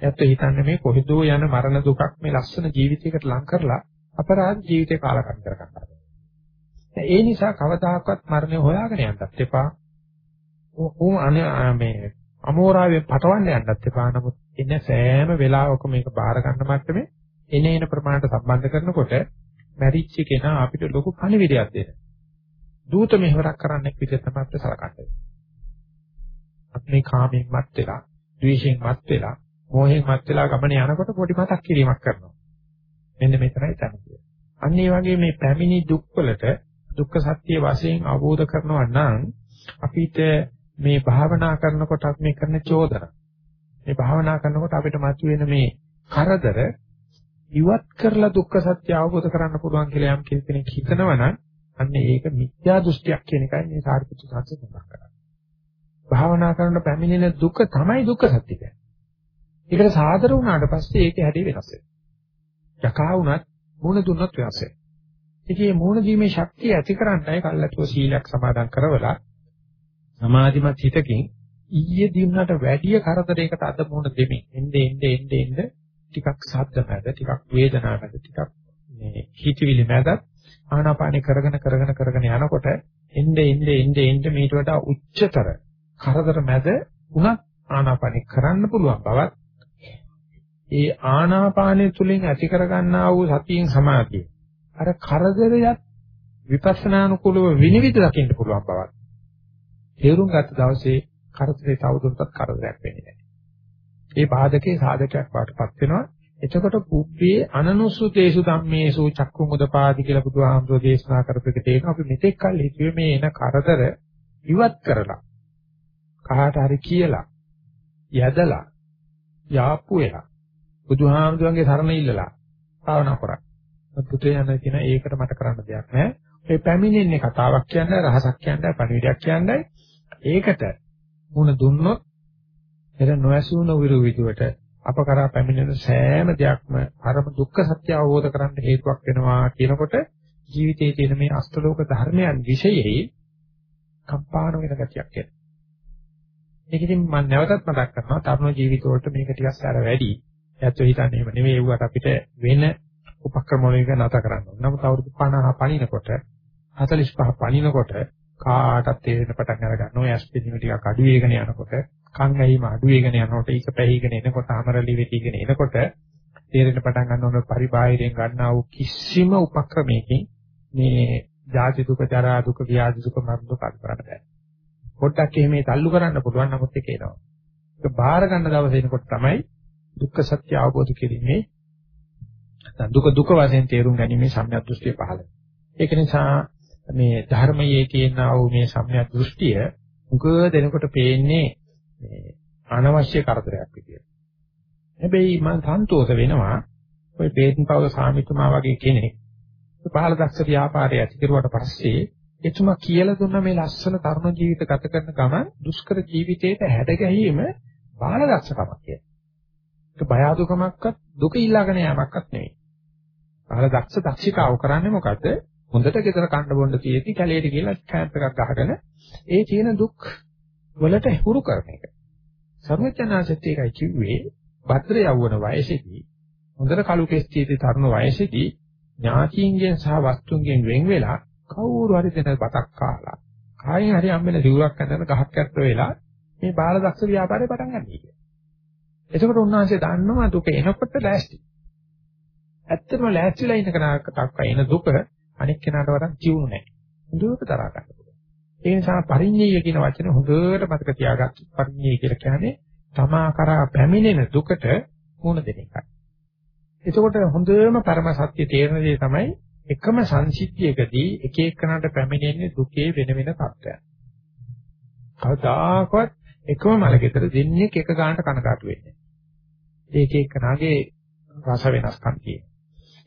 ඇත්ත හිතන්නේ මේ කොහෙදෝ යන මරණ දුකක් මේ ලස්සන ජීවිතයකට ලං කරලා අපරාධ ජීවිතේ කාලකන්ණි කර ගන්නවා. ඒ නිසා කවදාකවත් මරණය හොයාගෙන යන්නත් එපා. ඕ අනේ මේ අමෝරාවේ පටවන්න යන්නත් එපා. නමුත් එන සෑම වෙලාවකම මේක බාර ගන්න මට්ටමේ එන එන ප්‍රමාණයට සම්බන්ධ කරනකොට මැරිච්ච කෙනා අපිට ලොකු කණිවිඩයක් දෙන. දූත මෙහෙවරක් කරන්නෙක් විදිහට තමයි අපිට සලකන්නේ. අපි මේ කාමයෙන් මත් වෙලා, ද්වේෂයෙන් මත් වෙලා, මෝහයෙන් මත් වෙලා ගමනේ යනකොට පොඩි මතක් කිරීමක් කරනවා. මෙන්න මෙතනයි තමයි. අන්න ඒ වගේ මේ පැමිණි දුක්වලට දුක්ඛ සත්‍ය වශයෙන් අවබෝධ කරනවා නම් අපිට මේ භාවනා කරනකොට අපි මේ කරන චෝදන මේ භාවනා කරනකොට අපිට මතුවෙන මේ කරදර ඉවත් කරලා දුක්ඛ සත්‍ය අවබෝධ කරගන්න පුළුවන් කියලා යම් කෙනෙක් හිතනවා නම් අන්න ඒක මිත්‍යා දෘෂ්ටියක් කියන එකයි මේ සාරිපුත්‍ර සංසය සඳහන් කරන්නේ. භාවනා කරන පැමිණෙන දුක තමයි දුක්ඛ සත්‍ය කියන්නේ. ඒකට සාදර වුණාට පස්සේ ඒක හැටි වෙනස් වෙනවා. යකා වුණත් මුණ දුන්නත් වෙනස් වෙනවා. ඉතින් මේ මුණ දීමේ ශක්තිය ඇති කරන්නයි කල්ලාතුව සීලයක් සමාදන් කරවලා සමාධිමත් හිතකින් ඊයේ දිනකට වැඩි කරදරයකට අද මුණ දෙමින් එnde ende ende ende ටිකක් සද්ද මැද ටිකක් වේදනාව මැද ටිකක් මේ හිතවිලි මැද ආනාපානෙ කරගෙන කරගෙන කරගෙන යනකොට එnde ende ende ende මේට වඩා උච්චතර කරදර මැද උනත් ආනාපානෙ කරන්න පුළුවන් බවත් ඒ ආනාපානෙ තුලින් ඇති කරගන්නා වූ සතියෙන් සමාධිය. අර කරදරයත් විපස්සනානුකූලව විනිවිද දකින්න පුළුවන් බවත් තේරුම් ගත්ත දවසේ කරදරේ තවදුරටත් කරදරයක් වෙන්නේ නැහැ. ඒ බාධකේ සාධකයක් වාටපත් වෙනවා. එතකොට පුබ්බේ අනනුසුතේසු ධම්මේසු චක්කුම් උදපාදි කියලා බුදුහාමුදුරෝ දේශනා කරපු එක තේරෙනවා. අපි මෙතෙක් කල් හිතුවේ මේ එන කරදර ඉවත් කරලා කාට හරි කියලා යදලා යාප්පු වෙලා බුදුහාමුදුරන්ගේ සරණ ඉල්ලලා භාවනා කරා. පුතේ යන කියන ඒකට මට කරන්න දෙයක් නැහැ. ඒ පැමිණෙන්නේ කතාවක් කියන්නේ රහසක් කියන්නේ පණිවිඩයක් කියන්නේ ඒකට මුණ දුන්නොත් එර නොඇසුණු විරු විදුවට අප කරා පැමිණෙන සෑම දෙයක්ම අරම දුක්ඛ සත්‍ය අවබෝධ කරගන්න හේතුවක් වෙනවා කියනකොට ජීවිතයේ තියෙන මේ අෂ්ටලෝක ධර්මයන් විශේෂයි කම්පාණ වෙන ගතියක් එනවා. ඒක ඉතින් මම නැවතත් මතක් කරනවා තරුණ ජීවිතවලට මේක ටිකක් සාර වැඩි. ඇත්ත හිතන්නේ එහෙම නෙමෙයි ඒවට අපිට වෙන උපක්‍රම වලින් නැත කරන්න ඕන. නමුත් අවුරුදු 50 පණිනකොට 45 පණිනකොට කාටත් තේරෙන පටන් අර ගන්නවා. ඇස් පිළිම ටිකක් අඩු වෙගෙන යනකොට, කන් ඇහිම අඩු වෙගෙන යනකොට, ඉක පැහිගෙන එනකොට, අමරලි වෙටිගෙන එනකොට තේරෙන පටන් ගන්න ඕන පරිබාහිරයෙන් ගන්නා වූ කිසිම උපක්‍රමයකින් මේ ජාති දුක, ජරා දුක, ව්‍යාධි දුක, මරණ දුක අඩු කරන්න බෑ. පොඩ්ඩක් එහෙම තල්ලු කරන්න පුළුවන් නමුත් ඒක එනවා. ඒක බාහිර ගන්න දවසේ එනකොට තමයි දුක්ඛ සත්‍ය අවබෝධ කිරීමේ දුක දුක වශයෙන් තේරුම් ගැනීමේ සම්‍යක් දෘෂ්ටිය පහළ. ඒක නිසා මේ ධර්මයේ තියෙනා වූ මේ සම්‍යක් දෘෂ්ටිය මුග දෙනකොට පේන්නේ මේ අනවශ්‍ය කරදරයක් විදියට. හැබැයි මම සන්තෝෂ වෙනවා ওই බේතන්පවල සාමිතුමා වගේ කෙනෙක් පහළ දක්ෂ ව්‍යාපාරය ඇති කරුවාට පස්සේ එතුමා කියලා දුන්න මේ ලස්සන තරුණ ජීවිත ගත කරන ගමන් දුෂ්කර ජීවිතයට හැඩ ගැහිම බාල දක්ෂකමක් කියලා. ඒක බය අදුකමක්වත් දුක ඊළඟන යamakවත් නෙවෙයි. බාල දක්ෂ දක්ෂිකාව කරන්නේ මොකද? හොඳට ගෙදර කන්න බොන්න තියෙති කැලේට ගිහලා කැම්ප් එකක් ගහගෙන ඒ තියෙන දුක් වලට හුරු කරන එක. සර්වඥාසෙත් ඒකයි කිව්වේ භද්‍ර යවවන වයසේදී හොඳට කලු කෙස් තියෙති තරුණ වයසේදී ඥාතියින්ගෙන් සහ වස්තුන්ගෙන් වෙන් වෙලා කවුරු හරි දෙන බතක් කාලා කායෙන් හරි හම්බෙන සිවුරක් ඇඳගෙන ගහක් යට වෙලා මේ බාල දක්ෂ ව්‍යාපාරේ පටන් ගන්න කියලා. එතකොට උන්වහන්සේ දන්නවා දුක එනකොට ලෑස්ති. ඇත්තටම ලෑස්තිලා ඉන්න කෙනාට එන දුක අනෙක් කෙනාට වඩා ජීවුන නැහැ. දුක තරහ ගන්න පුළුවන්. ඒ නිසා පරිඤ්ඤය කියන වචනේ හොඳට මතක තියාගන්න. පරිඤ්ඤය කියලා කියන්නේ තමා කරා පැමිණෙන දුකට මුහුණ දෙන එකයි. එතකොට හොඳම පරම සත්‍ය තේරෙන දේ තමයි එකම සංසිද්ධියකදී එක එකනට පැමිණෙන්නේ දුකේ වෙන වෙන තත්ත්වයන්. කවදාකවත් එකම මලකෙතර දෙන්නේ එක ගන්නට කනකාටු වෙන්නේ. ඒක එක්කනාගේ රස වෙනස්කම් තියෙනවා.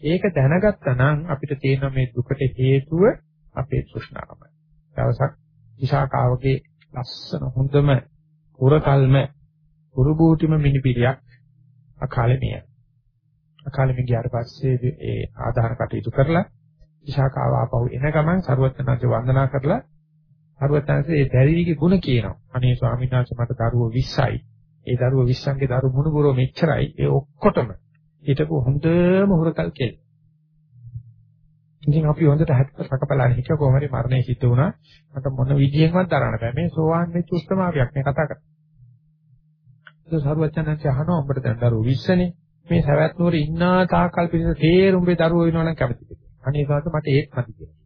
ඒක දැනගත්තා නම් අපිට තේරෙන මේ දුකට හේතුව අපේ තෘෂ්ණාවයි. දවසක් විශාකාවගේ ලස්සන හොඳම පුරකල්ම පුරුබූටිම මිනිපිරියක් අකාලේ මිය. අකාලේ මිය ගියාට පස්සේ ඒ ආධාර කටයුතු කරලා විශාකාව ආපහු එන ගමන් සරුවත්තරනාංශ වන්දනා කරලා සරුවත්තරනාංශ ඒ දැරිවිගේ ගුණ කියනවා. අනේ ස්වාමීන් වහන්සේ මට දරුවෝ 20යි. ඒ දරුවෝ 20න්ගේ දරු මුණුබුරෝ මෙච්චරයි. ඒ ඔක්කොටම හිටපු හොඳම හුරකල් කෙල්. ඉතින් අපි හොඳට හැටපසක බලන්න හිතුව කොහොම හරි මරණය සිද්ධ වුණා. මට මොන විදියෙන්වත් දරන්න බෑ. මේ සෝවාන් වෙච්ච උස්තමාවියක් මේ කතා කරන්නේ. ඒක සරුවචනන්සේ අහනවා උඹට දැන් දරුවෝ 20නේ. මේ සවැත් නුවර ඉන්නා තාකල් පිළිස තේරුම්බේ දරුවෝ වෙනවනම් කැමතිද? අනේ සාත මට ඒත් මදි කියලා.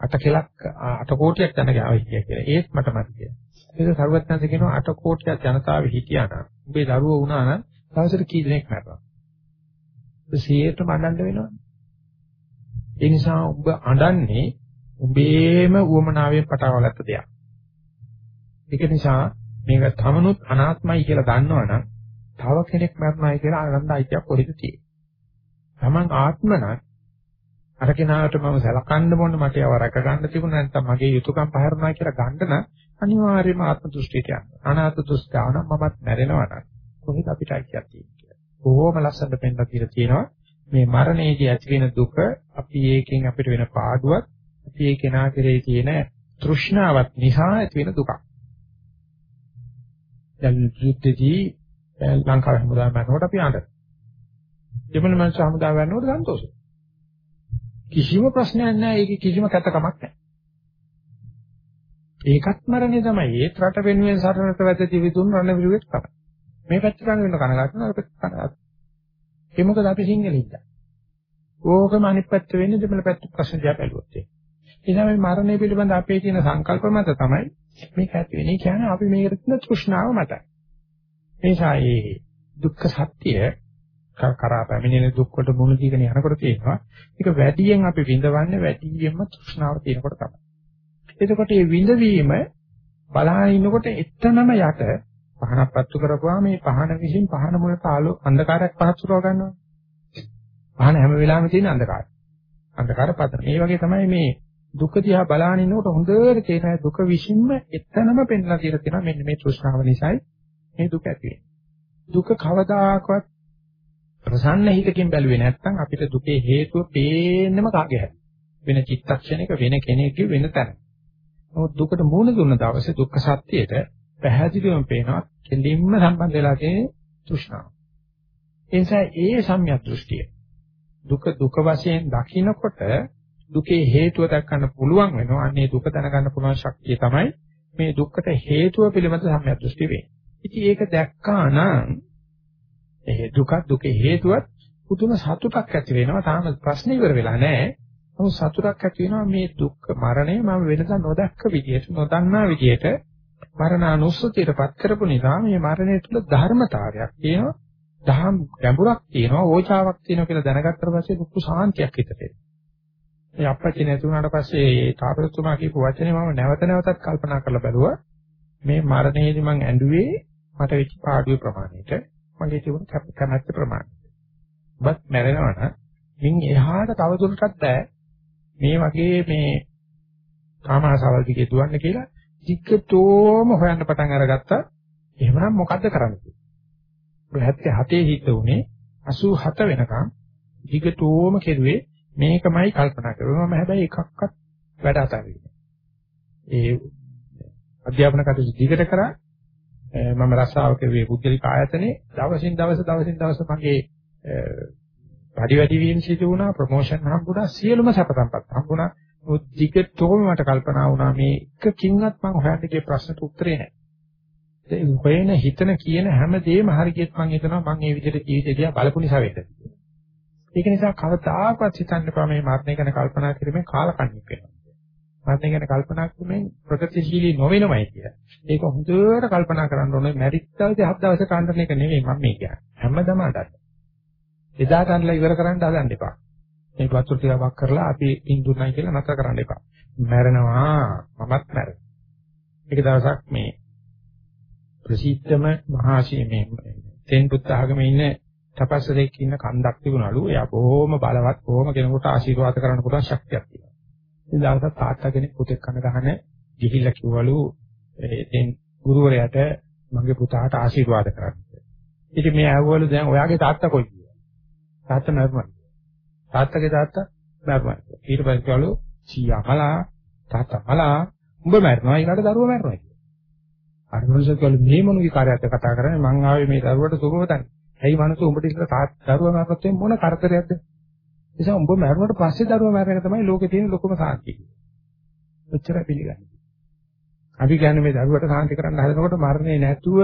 අට කෙලක් අට කෝටියක් දැනග ආවයි කියලා. ඒත් මට මදි කියලා. ඒක සරුවචනන්සේ කියනවා අට කෝටියක් ජනතාවේ හිටියා නම් උඹේ දරුවෝ වුණා නම් දවසට කී දෙනෙක් මැරෙනවා? 100ට මඩන්න වෙනවනේ. ඒ නිසා ඔබ අඬන්නේ උඹේම උවමනාවෙන් පටවගත්ත දෙයක්. ඒක නිසා මේක තමනුත් අනාත්මයි කියලා දන්නවනම් තව කෙනෙක් මරණයි කියලා ආනන්ද අයිතියක් කොහෙද තියෙන්නේ? Taman ආත්ම නම් අර කෙනාට මම සලකන්න ඕන මට යව රැක ගන්න තිබුණා නැත්නම් මගේ යුතුයකම් පහරනවා කියලා ගන්න නම් අනිවාර්යයෙන්ම ආත්ම දෘෂ්ටියට යන්න. අනාත්ම දෘෂ්ටාව නම් මමත් මැරෙනවා නම් කොහෙද අපිට අයිතියක් තියෙන්නේ? බොහොම ලස්සනට පෙන්නලා කියලා තියෙනවා. මේ මරණයේදී ඇති වෙන දුක අපි ඒකෙන් අපිට වෙන පාඩුවක් අපි ඒ කෙනා කෙරේ තියෙන තෘෂ්ණාවත් නිසා ඇති වෙන දුකක්. දැන් යුද්ධදී ලංකාවේ හමුදාව මරනකොට අපි ආනද. දෙමළ මනුස්ස හමුදාව මරනකොට සන්තෝෂයි. කිසිම ප්‍රශ්නයක් නැහැ ඒකේ කිසිම කැතකමක් නැහැ. ඒකත් මරණය තමයි. ඒත් රට වෙනුවෙන් සරණට වැදදී විදුන් රණ විරුවෙත් තමයි. මේ පැත්ත ගන්න වෙන කනගාටු නරක කනගාටු. ඒ මොකද අපි සිංහලින්ද? ඕකම අනිත් පැත්ත වෙන්නේ දෙමළ පැත්ත ප්‍රශ්න දිහා බැලුවොත්. ඒ නිසා මේ මරණය පිළිබඳ අපේ තියෙන සංකල්ප මත තමයි මේක ඇති වෙන්නේ. කියන්නේ අපි මේකට තියෙන තෘෂ්ණාව මතයි. ඒ නිසා මේ දුක්ඛ සත්‍ය කරා පැමිණෙන දුක් වලට මුහුණ දීගෙන යනකොට තියෙනවා. ඒක වැඩියෙන් අපි විඳවන්නේ වැඩියෙන්ම තෘෂ්ණාව තියෙනකොට තමයි. එතකොට මේ විඳවීම බලහන් ඉන්නකොට එතනම යට පහනක් පත්තු කරපුවා මේ පහන විසින් පහන මුලට ආලෝ අන්ධකාරයක් පහසුරව ගන්නවා. පහන හැම වෙලාවෙම තියෙන අන්ධකාරය. අන්ධකාර පතන. මේ වගේ තමයි මේ දුක දිහා බලාගෙන ඉන්නකොට හොඳට තේරෙන දුක විසින්ම එතනම පෙන්ලා කියලා තියෙනවා මෙන්න මේ තෘෂ්ණාව නිසායි මේ දුක ඇති දුක කවදාකවත් ප්‍රසන්න හිතකින් බැලුවේ නැත්නම් අපිට දුකේ හේතුව පේන්නම කාගේ හැටි. වෙන චිත්තක්ෂණයක වෙන කෙනෙක්ගේ වෙන තැන. නමුත් දුකට මූණ දුන්න දවසේ දුක්ඛ සත්‍යයට පැහැදිලිවම පේනවා කෙලින්ම සම්බන්ධ වෙලා තියෙන තෘෂ්ණාව. ඒ නිසා ඒ සම්‍යක් දෘෂ්ටිය දුක දුක වශයෙන් දකිනකොට දුකේ හේතුව දක්වන්න පුළුවන් වෙනවා. අන්නේ දුක දැනගන්න පුළුවන් ශක්තිය තමයි මේ දුක්කට හේතුව පිළිබඳ සම්‍යක් දෘෂ්ටි වෙන්නේ. ඉතින් ඒක දැක්කා නම් ඒ දුක දුකේ හේතුවත් පුදුම සතුටක් ඇති වෙනවා. තාම ප්‍රශ්න ඉවර වෙලා නැහැ. නමුත් සතුටක් ඇති වෙනවා මේ දුක් මරණය මම වෙනදා නොදැක්ක විදිහට නොදන්නා විදිහට මරණානුස්සතියටපත් කරපු නිසා මේ මරණය තුළ ධර්මතාවයක් තියෙනවා. දහම් ගැඹුරක් තියෙනවා, ඕචාවක් තියෙනවා කියලා දැනගත්තට පස්සේ දුක්ඛ සාන්තියක් හිතට එනවා. මේ අපච්චි නැති වුණාට පස්සේ ඒ තාපරතුමා කියපු වචනේ මම නැවත නැවතත් කල්පනා කරලා බැලුවා. මේ මරණයේදී මං ඇඬුවේ මට වෙච්ච පාඩුවේ ප්‍රමාණයට මගේ තිබුණ කැමැත්ත ප්‍රමාණයට. බත් මැරෙනවනම් මින් එහාට තවදුරටත් බෑ මේ වගේ මේ කාමහසවල් දිගේ දුවන්න කියලා චිත්තෝම හොයන්න පටන් අරගත්තා. එහෙමනම් මොකද්ද කරන්නේ? 77 හිත උනේ 87 වෙනකම් දිගටෝම කෙරුවේ මේකමයි කල්පනා කරනවා මම හැබැයි එකක්වත් වැඩ අතාරින්නේ. ඒ අධ්‍යාපන කටයුතු දිගට කරා මම රස්සාව කරුවේ පුද්ගලික ආයතනයේ දවසින් දවස දවසින් දවස මගේ වැඩි වැඩි වීම සිදු වුණා ප්‍රොමෝෂන් හම්බුණා සියලුම සැප සම්පත් හම්බුණා ඔය දිගටම මට කල්පනා වුණා මේ එකකින්වත් මම හොයන්න ගිය ප්‍රශ්නට උත්තරේ නැහැ. ඒ හොයන හිතන කියන හැම දෙයක්ම හරියට මම හිතනවා මම මේ විදිහට ජීවිතය දිහා බලපු නිසා වෙන්න. ඒක නිසා කවදාකවත් හිතන්න එපා මේ මරණය ගැන කල්පනා කිරීමෙන් කාලකන්ණික් වෙනවා. මරණය ගැන කල්පනා කිරීමෙන් ප්‍රගතිශීලී නොවෙනවයි කියලා. ඒක හොඳට කල්පනා කරන්න ඕනේ මැරිච්චාවිද හත් දවසට අඬන එක නෙවෙයි මම මේ කියන්නේ. හැමදාම අඬන්න. එදාට අඬලා ඉවර කරන්න හදන්න එපා. මේ වතුර ටිකක් වක් කරලා අපි පින් දුන්නයි කියලා නතර කරන්න එපා. මැරෙනවා මමත් මැරෙනවා. එක දවසක් මේ ප්‍රසිද්ධම මහාශී මේ තෙන් බුද්ධ ආගමේ ඉන්න තපස්සරෙක් ඉන්න කන්දක් තිබුණලු. එයා බොහොම බලවත් බොහොම කෙනෙකුට ආශිර්වාද කරන්න පුළුවන් ශක්තියක් තියෙනවා. ඉතින් දවසක් තාත්තා කෙනෙක් පුතෙක් කන ගහන ගිහිල්ලා කිව්වලු එතෙන් ගුරුවරයාට මගේ පුතාට ආශිර්වාද කරන්න. ඉතින් මේ ඇහුවලු දැන් ඔයාගේ තාත්තා කොයි කියලා. තාත්තා නර්මයි. තාත්තගේ තාත්තා මරනවා. ඊට පස්සේ කළු සීයා මලා තාත්තා මලා උඹ මරනවා ඊකට දරුවා මරනවා කියලා. අර මොනසද කළු මේ මොනුගේ කාර්යයක්ද කතා කරන්නේ මං ආවේ මේ දරුවට සුබවතන්. ඇයි මනස උඹට ඉස්සර දරුවා මරනත් මොන කරදරයක්ද? නිසා උඹ මරුණාට පස්සේ දරුවා මරන එක තමයි ලෝකේ තියෙන ලොකුම සාන්තිය. ඔච්චරයි පිළිගන්නේ. අපි කියන්නේ මේ දරුවට සාන්ති කරන්න හදනකොට මරණේ නැතුව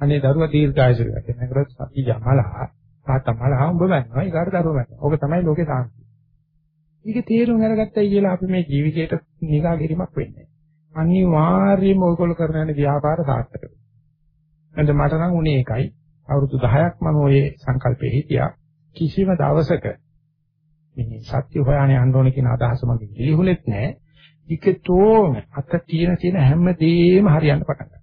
අනේ දරුවා දීර්ඝායුෂ වෙනවා. ඒකට සති යමලා තාත්තා මලහා උඹ මැන්නවා ඊගාට දරුවෝ මැන්නවා. ඕක තමයි ලෝකේ සාන්තිය. මේක තේරුම් අරගත්තයි කියලා අපි මේ ජීවිතේට නිගා කිරීමක් වෙන්නේ. අනිවාර්යයෙන්ම ඔයගොල්ලෝ කරන යන ව්‍යාපාර සාර්ථක වෙනවා. එතන මට නම් උනේ ඒකයි. අවුරුදු 10ක් මම ඔය සංකල්පේ හිටියා. කිසිම දවසක මේ සත්‍ය හොයාගෙන යන්න ඕන කියන අදහස මගේ පිළිහුලෙත් නැහැ. ටිකටෝම අත තියෙන තියෙන හැම දෙයක්ම හරියන්න පටන් ගත්තා.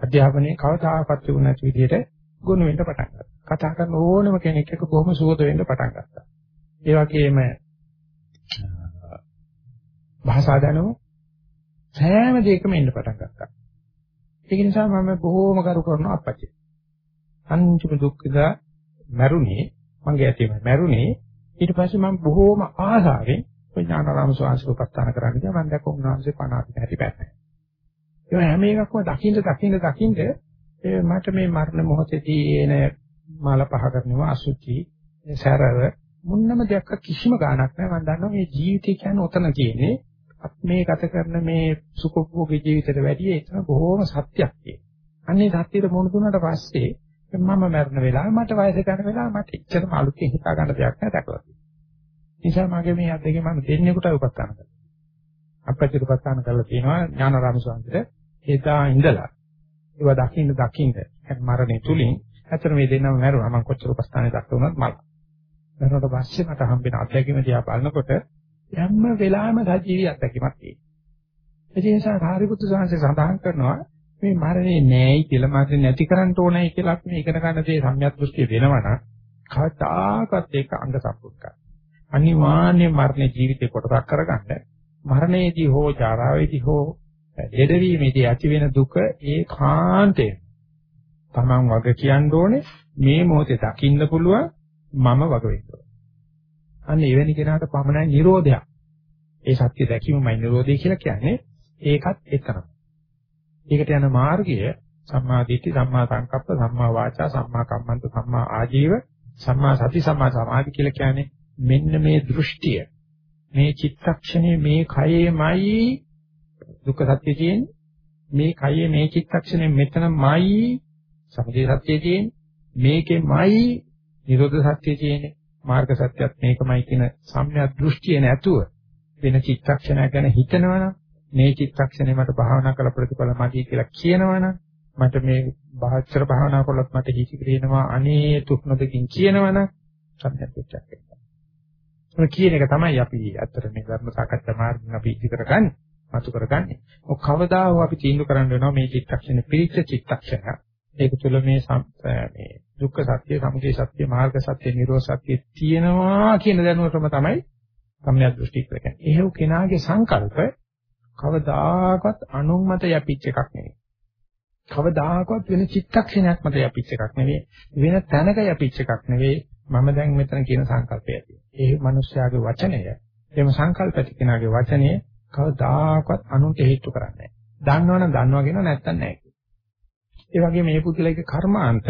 අධ්‍යාපනයේ කවදාකවත් තිබුණ නැති විදිහට ගොනු වෙන්න පටන් ගත්තා. කතා කරන ඕනම කෙනෙක් එක්ක බොහොම සුවද වෙන්න පටන් ගත්තා. ඒ වගේම භාෂා දැනුම සෑම දෙයකම එන්න පටන් ගත්තා. ඒක නිසා මම බොහෝම කරු කරනවා අපච්චි. අන්තිම දුක්ඛද මරුණේ මගේ ඇතිම මරුණේ ඊට පස්සේ මම බොහෝම ආසාවෙන් ඥානාරාම ස්වාමීන් වහන්සේ කරන්න ගියා මම දැක්ක උන්වහන්සේ 50 හැටි පැත්තේ. ඒ හැම එකක්ම දකින්න දකින්න දකින්න මට මේ මරණ මොහොතේදී එන මාල පහ කරනවා අසුචි සැරව. මුන්නම දෙයක් කිසිම ගාණක් නැහැ. මම දන්නවා මේ ජීවිතය කියන්නේ ඔතන තියෙන්නේ. මේ ගත කරන මේ සුඛභෝගී ජීවිතයට වැඩිය එතන බොහෝම සත්‍යයක් තියෙනවා. අන්නේ සත්‍යයට මුණ දුන්නාට පස්සේ මම මරණ වෙලාව මට වයස ගන්න වෙලාව මට එච්චරම අලුතෙන් හිතා ගන්න දෙයක් නැහැ දැකලා නිසා මගේ මේ අද්දගේ මම දෙන්නෙකුට උපස්ථාන කරනවා අපච්චිට උපස්ථාන කරලා තියෙනවා ඥානාරාම ස්වාමීන්ට. එදා ඉඳලා ඒවා දකින්න දකින්න මරණය තුලින් ඇත්තට මේ දෙන්නම මැරුණා මම කොච්චර උපස්ථානේ දක්ව වුණත් මල. මරණයට පස්සේ මට හම්බෙන අත්දැකීම දිහා බලනකොට හැම වෙලාවෙම සජීවී අත්දැකීමක් තියෙනවා. ඒ නිසා කාර්යපුත්තු සංහසේ සඳහන් කරනවා මේ මරණේ නෑයි කියලා මරණේ නැති කරන්න ඕනයි කියලා අපි ඉගෙන ගන්න දේ සම්‍යක් දෘෂ්ටිය වෙනවනම් කවදාකවත් ඒක අංග සම්පූර්ණයි. අනිවාර්යයෙන් මරණේ ජීවිතේ කොටසක් කරගන්න මරණයේදී හෝ ජරාවේදී හෝ දෙඩවීමේදී ඇති වෙන දුක ඒකාන්තයෙන් තමන් වග කියන්න ඕනේ මේ මොහොතේ දකින්න පුළුවන් මම වග වෙන්න ඕනේ. අන්න එවැනි කෙනාට පමණයි Nirodhayak. ඒ සත්‍ය දැකීමයි Nirodhe කියලා කියන්නේ ඒකත් එතරම්. ඒකට යන මාර්ගය සම්මා දිට්ඨි සම්මා සංකප්ප සම්මා වාචා සම්මා කම්මන්ත සම්මා ආජීව සම්මා සති සම්මා සමාධි කියලා කියන්නේ මෙන්න මේ දෘෂ්ටිය මේ චිත්තක්ෂණය මේ කයේමයි දුක්ඛ සත්‍ය තියෙන්නේ මේ කයේ මේ චිත්තක්ෂණය මෙතනමයි සමුදය සත්‍යය තියෙන්නේ මේකෙමයි නිරෝධ සත්‍යය තියෙන්නේ මාර්ග සත්‍යයත් මේකමයි කියන සම්‍යක් දෘෂ්ටිය නැතුව වෙන චිත්තක්ෂණයක් ගැන හිතනවනම් මේ චිත්තක්ෂණය මට භාවනා කළ ප්‍රතිඵල මදි කියලා කියනවනම් මට මේ බාහිර භාවනා කළොත් මට හිති කියනවා අනේ තුක්නදකින් කියනවනම් සම්‍යක් දෘෂ්ටියක් වෙනවා. කියන එක තමයි අපි ඇත්තට මේ ධර්ම සාකච්ඡා මාර්ගයෙන් අපි ඉදි කරගන්නේ. මතු කරගන්නේ. ඔක් කවදා හෝ අපි තීන්දුව කරන්න වෙනවා මේ චිත්තක්ෂණේ පිළිච්ච චිත්තක්ෂණ. ඒක තුළ මේ මේ දුක්ඛ සත්‍ය, සමුදය සත්‍ය, මාර්ග සත්‍ය, නිරෝධ සත්‍ය තියෙනවා කියන දැනුවටම තමයි සම්‍යක් දෘෂ්ටි කියන්නේ. එහෙව් කෙනාගේ සංකල්ප කවදාකවත් අනුමත යපිච්ච එකක් නෙවෙයි. කවදාකවත් වෙන චිත්තක්ෂණයක් මත යපිච්ච එකක් නෙවෙයි. වෙන තැනක යපිච්ච එකක් නෙවෙයි. මම දැන් මෙතන කියන සංකල්පය ඇති. ඒ මිනිස්යාගේ වචනය, එහෙම සංකල්ප ඇති කෙනාගේ වචනය කවදාකවත් අනුන්ට හේතු කරන්නේ නැහැ. දන්නවනම් දන්නවා කියනවා නැත්තම් නැහැ. ඒ වගේම මේ පුද්ගලයාගේ කර්මාන්ත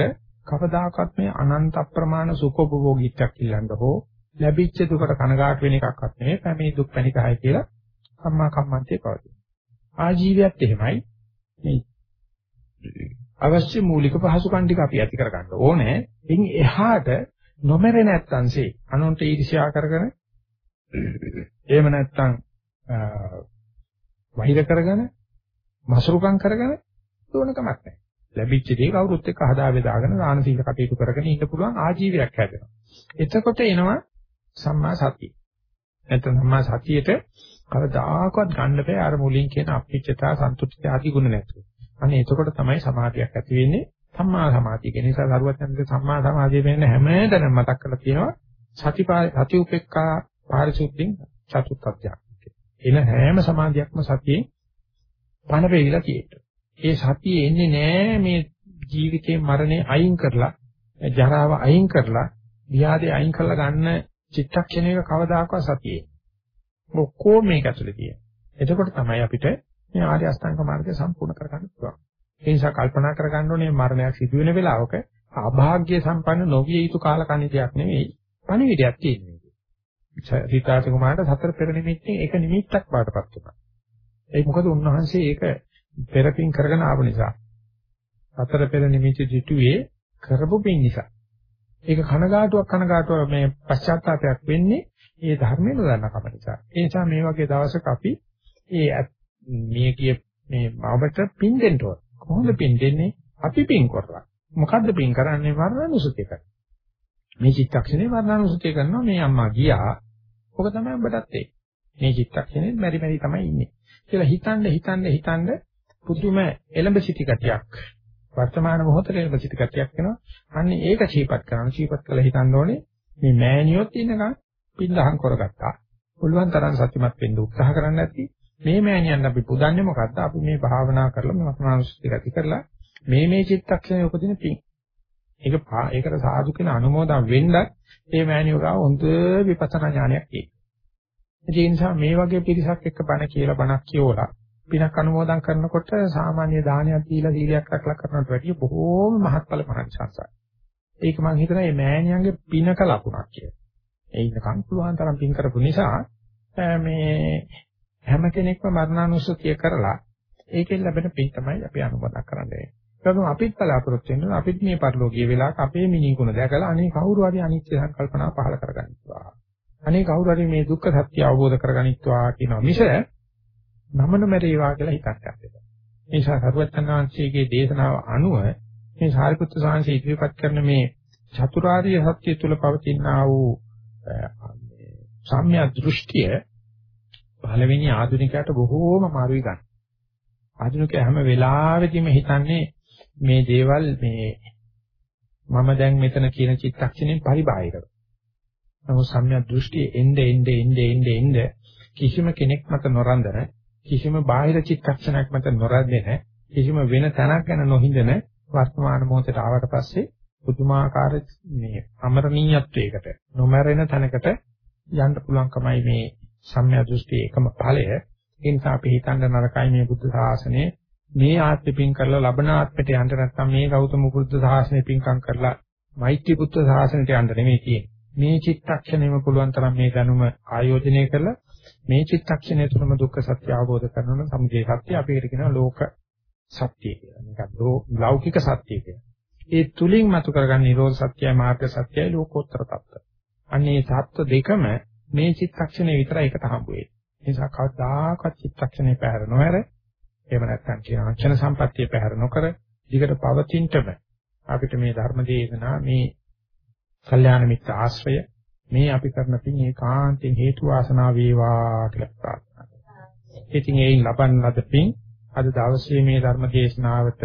කවදාකවත් මේ අනන්ත අප්‍රමාණ සුඛෝපභෝගීත්වයක් ඉල්ලන්න හෝ ලැබිච්ච දුකට කනගාටු වෙන එකක්වත් නෙවෙයි. පැමිණි දුක් පැනිකහයි කියලා සම්මා කම්මන්තේ පවතින. ආජීවයත් එහෙමයි. මේ අවශ්‍ය මූලික පහසුකම් ටික අපි ඇති කරගන්න ඕනේ. ඉන් එහාට නොමරේ නැත්තන්සේ අනුන්ට ඊර්ෂ්‍යා කරගෙන එහෙම නැත්තම් වෛර කරගෙන මසරුකම් කරගෙන දුවන කමක් නැහැ. ලැබිච්ච දේ කවුරුත් එක්ක හදා බෙදාගෙන දාන සීල කටයුතු කරගෙන ඉන්න පුළුවන් ආජීවයක් හැදෙනවා. එතකොට එනවා සම්මා සතිය. නැත්නම් සම්මා සතියට කවදාකවත් ගන්න බෑ අර මුලින් කියන අපිච්චතා සන්තුෂ්ටි ආදී ගුණ නැතුව. අනේ එතකොට තමයි සමාධියක් ඇති වෙන්නේ. සම්මා සමාධිය. ඒ නිසා දරුවත් යන සම්මා සමාධිය වෙන හැමදැනම මතක් කරලා තියෙනවා. සති සති උපේක්ඛා පාරිශුද්ධින් චතුත්ථඥ. එන හැම සමාධියක්ම සතියේ පණ වේවිලා තියෙනවා. ඒ සතිය එන්නේ නෑ මේ ජීවිතේ මරණය අයින් කරලා ජරාව අයින් කරලා ව්‍යාධි අයින් කරලා ගන්න චිත්තක්ෂණයක කවදාකවත් සතියේ. ඔක්කොම මේක ඇතුලේ තියෙනවා. එතකොට තමයි අපිට මේ ආර්ය අෂ්ටාංග මාර්ගය සම්පූර්ණ කරගන්න පුළුවන්. ඒ නිසා කල්පනා කරගන්න ඕනේ මරණයක් සිදු වෙන වෙලාවක අභාග්‍ය සම්පන්න නොවිය යුතු කාලකණිතයක් නෙවෙයි පණිවිඩයක් තියෙන්නේ. සීතාස කුමාරට සතර පෙර නිමිත්තෙන් එක නිමිත්තක් බාටපත් වුණා. ඒ මොකද උන්වහන්සේ ඒක පෙරපින් කරගෙන ආව නිසා. සතර පෙර නිමිති දිටුවේ කරපු පින් නිසා. ඒක කනගාටුවක් කනගාටුවක් මේ පශ්චාත්තාවයක් වෙන්නේ ඒ ධර්මයෙන් නොදන්න කම නිසා. ඒ නිසා මේ වගේ දවසක අපි ඒ මේ කිය මේ අපට පින් දෙන්න ඕන. කොහොමද පින් දෙන්නේ? අපි පින් කරලා. මොකද්ද පින් කරන්නේ? මරණානුසතිය කරනවා. මේ චිත්තක්ෂණේ මරණානුසතිය කරනවා මේ අම්මා ගියා. ඔක තමයි ඔබටත් ඒ. මේ චිත්තක්ෂණේ මෙරි මෙරි තමයි ඉන්නේ. කියලා හිතන්න හිතන්න හිතන්න පුදුම එලඹ සිටි ගතියක් වර්තමාන මොහොතේ එලඹ සිටි ගතියක් වෙනවා. අන්න ඒක චීපත් කරනවා. චීපත් කළා හිතන්න ඕනේ මේ මෑණියොත් ඉන්නකම් පින්දහම් කරගත්තා. පුළුවන් තරම් සත්‍යමත් වෙන්න උත්සාහ කරන්න ඇති. මේ මෑණියන් අපි පුදන්නේ මොකද්ද? අපි මේ භාවනා කරලා මේ මතනානුස්සති ගති කරලා මේ මේ චිත්තක්ෂණය උපදින පිං. ඒක ඒකට සාදු කියන අනුමෝදන් වෙන්නත් මේ මෑණියෝ ගාව හොඳ විපස්සනා ඥානයක් තියෙනවා. ඒ නිසා මේ වගේ පිරිසක් එක්ක බණ කියලා බණක් කියවලා පිනක් අනුමෝදන් කරනකොට සාමාන්‍ය දානයක් දීලා සීලයක් රැකලා කරනට වැඩිය බොහෝම මහත්ඵල මහන්සාසයි. ඒක මම හිතනවා මේ මෑණියන්ගේ පිනක ලකුණක් කියලා. ඒ ඉන්නකම් පුළුවන් තරම් පින් කරපු නිසා මේ හැම කෙනෙක්ම මරණානුස්සතිය කරලා ඒකෙන් ලැබෙන පින් තමයි අපි අනුමතක් කරන්නේ. ඒකම අපිත් බලාපොරොත්තු වෙනවා අපිත් මේ පරිලෝකීය වෙලාවක අපේ මිනිකුණ දැකලා අනේ කවුරු හරි අනිත්‍ය සංකල්පනා පහල කරගන්නවා. අනේ කවුරු හරි මේ දුක්ඛ සත්‍ය අවබෝධ කරගනිත්වා කියනවා මිස නමන මැරේවා කියලා හිතක් ගන්නවා. ඒ නිසා සරුවචනාංශයේ දේශනාව අනුව මේ සාරිපුත්‍ර සාංශය ඉදිරිපත් කරන මේ චතුරාර්ය සත්‍ය තුල පවතිනා වූ සම්‍යක් දෘෂ්ටිය පළවෙනි ආධුනිකයට බොහෝම අමාරුයි ගන්න. ආධුනිකයා හැම වෙලාවෙදිම හිතන්නේ මේ දේවල් මේ මම දැන් මෙතන කියන චිත්තක්ෂණයෙන් පරිබාහිරව. නමුත් සම්‍යක් දෘෂ්ටිය එnde එnde එnde එnde එnde කිසිම කෙනෙක් මත නොරඳන කිසිම බාහිර චිත්තක්ෂණයක් මත නොරැඳෙන කිසිම වෙන තැනක් ගැන නොහිඳන වර්තමාන මොහොතට ආවට පස්සේ පුදුමාකාර මේ අමරණීයත්වයකට නොමැරෙන තැනකට යන්න පුළුවන්කමයි මේ සම්‍යක් දෘෂ්ටියේ එකම ඵලය. ඒ නිසා අපි හිතන්න නරකයි මේ බුද්ධ ශාසනය මේ ආත්මෙ පින් කරලා ලබන ආත්මෙට යන්න නැත්නම් මේ ගෞතම බුද්ධ ශාසනය පින්කම් කරලා මෛත්‍රී බුද්ධ ශාසනයට යන්න නෙමෙයි තියෙන්නේ. මේ චිත්තක්ෂණයම පුළුවන් තරම් මේ දැනුම ආයෝජනය කරලා මේ චිත්තක්ෂණය තුළම දුක්ඛ සත්‍ය අවබෝධ කරනවා සමුදය සත්‍ය අපේට කියනවා ලෝක සත්‍ය කියලා. මේක ලෞකික සත්‍ය කියලා. ඒ තුලින් මතු කරගන්න නිරෝධ සත්‍යයි මාර්ග සත්‍යයි ලෝකෝත්තර தত্ত্ব. අන්නේ தত্ত্ব දෙකම මේ චිත්තක්ෂණය විතරයි එකට හම්බ වෙන්නේ. ඒ නිසා කවදාකවත් චිත්තක්ෂණේ පැහැර නොහැර එහෙම නැත්නම් කියන අක්ෂණ සම්පත්තිය පැහැර නොකර ඊකට පවතින්නම අපිට මේ ධර්ම දේශනා මේ කල්යාණ මිත්‍ර ආශ්‍රය මේ අපි කරන පින් ඒකාන්තයෙන් හේතු වාසනා වේවා කියලා ප්‍රාර්ථනා කරනවා. ඉතින් ඒයින් ලබන ලද පින් අද දවසේ මේ ධර්ම දේශනාවට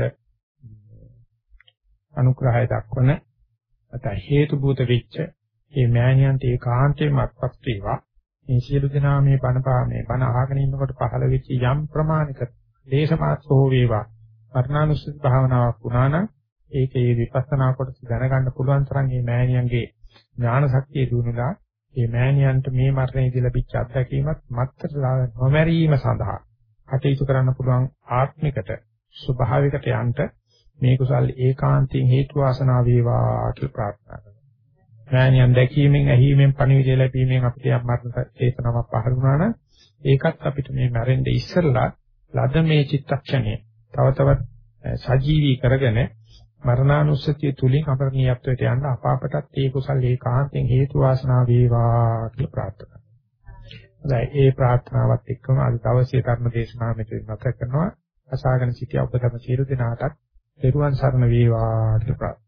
අනුග්‍රහය දක්වන නැත්නම් හේතු භූත වෙච්ච මේ මෑණියන්ට ඒකාන්තයෙන්ම අත්පත් වේවා. මේ සියලු දෙනා මේ බණ මේ බණ අහගෙන ඉන්නකොට පහළ වෙච්ච යම් ප්‍රමාණික දේශමාත්‍රෝ වේවා. වර්ණානුස්සති භාවනාවක් වුණා නම් ඒකේ විපස්සනා කොටස දැනගන්න පුළුවන් තරම් මේ මෑණියන්ගේ ඥාන ශක්තිය දුනුලා මේ මෑණියන්ට මේ මරණයේදී ලැබිච්ච අත්දැකීමත් මත්තර නොමැරීම සඳහා කටයුතු කරන්න පුළුවන් ආත්මිකට ස්වභාවිකට යන්න මේ කුසල් ඒකාන්තයෙන් හේතු වාසනා වේවා කියලා ප්‍රාර්ථනා කරනවා. මෑණියන් දැකීමෙන් ඇහිීමෙන් පණිවිඩය ලැබීමෙන් අපිට යම් මරණ චේතනාවක් පහළ වුණා නම් ඒකත් අපිට මේ මැරෙන්න ඉස්සෙල්ලා ලද මේ චිත්තක්ෂණය තව තවත් සජීවී කරගෙන මරණානුස්සතිය තුලින් අපරණීයත්වයට යන්න අපාපටත් ඒ කුසල් ඒකාන්තයෙන් හේතු වාසනා වේවා කියලා ප්‍රාර්ථනා කරනවා. ඒ ප්‍රාර්ථනාවත් එක්කම අද දවසේ ධර්ම දේශනාව මෙතන නැත කරනවා. අසාගෙන සිටිය ඔබටම සියලු දෙනාටත් පෙරුවන් සරණ වේවා කියලා ප්‍රාර්ථනා.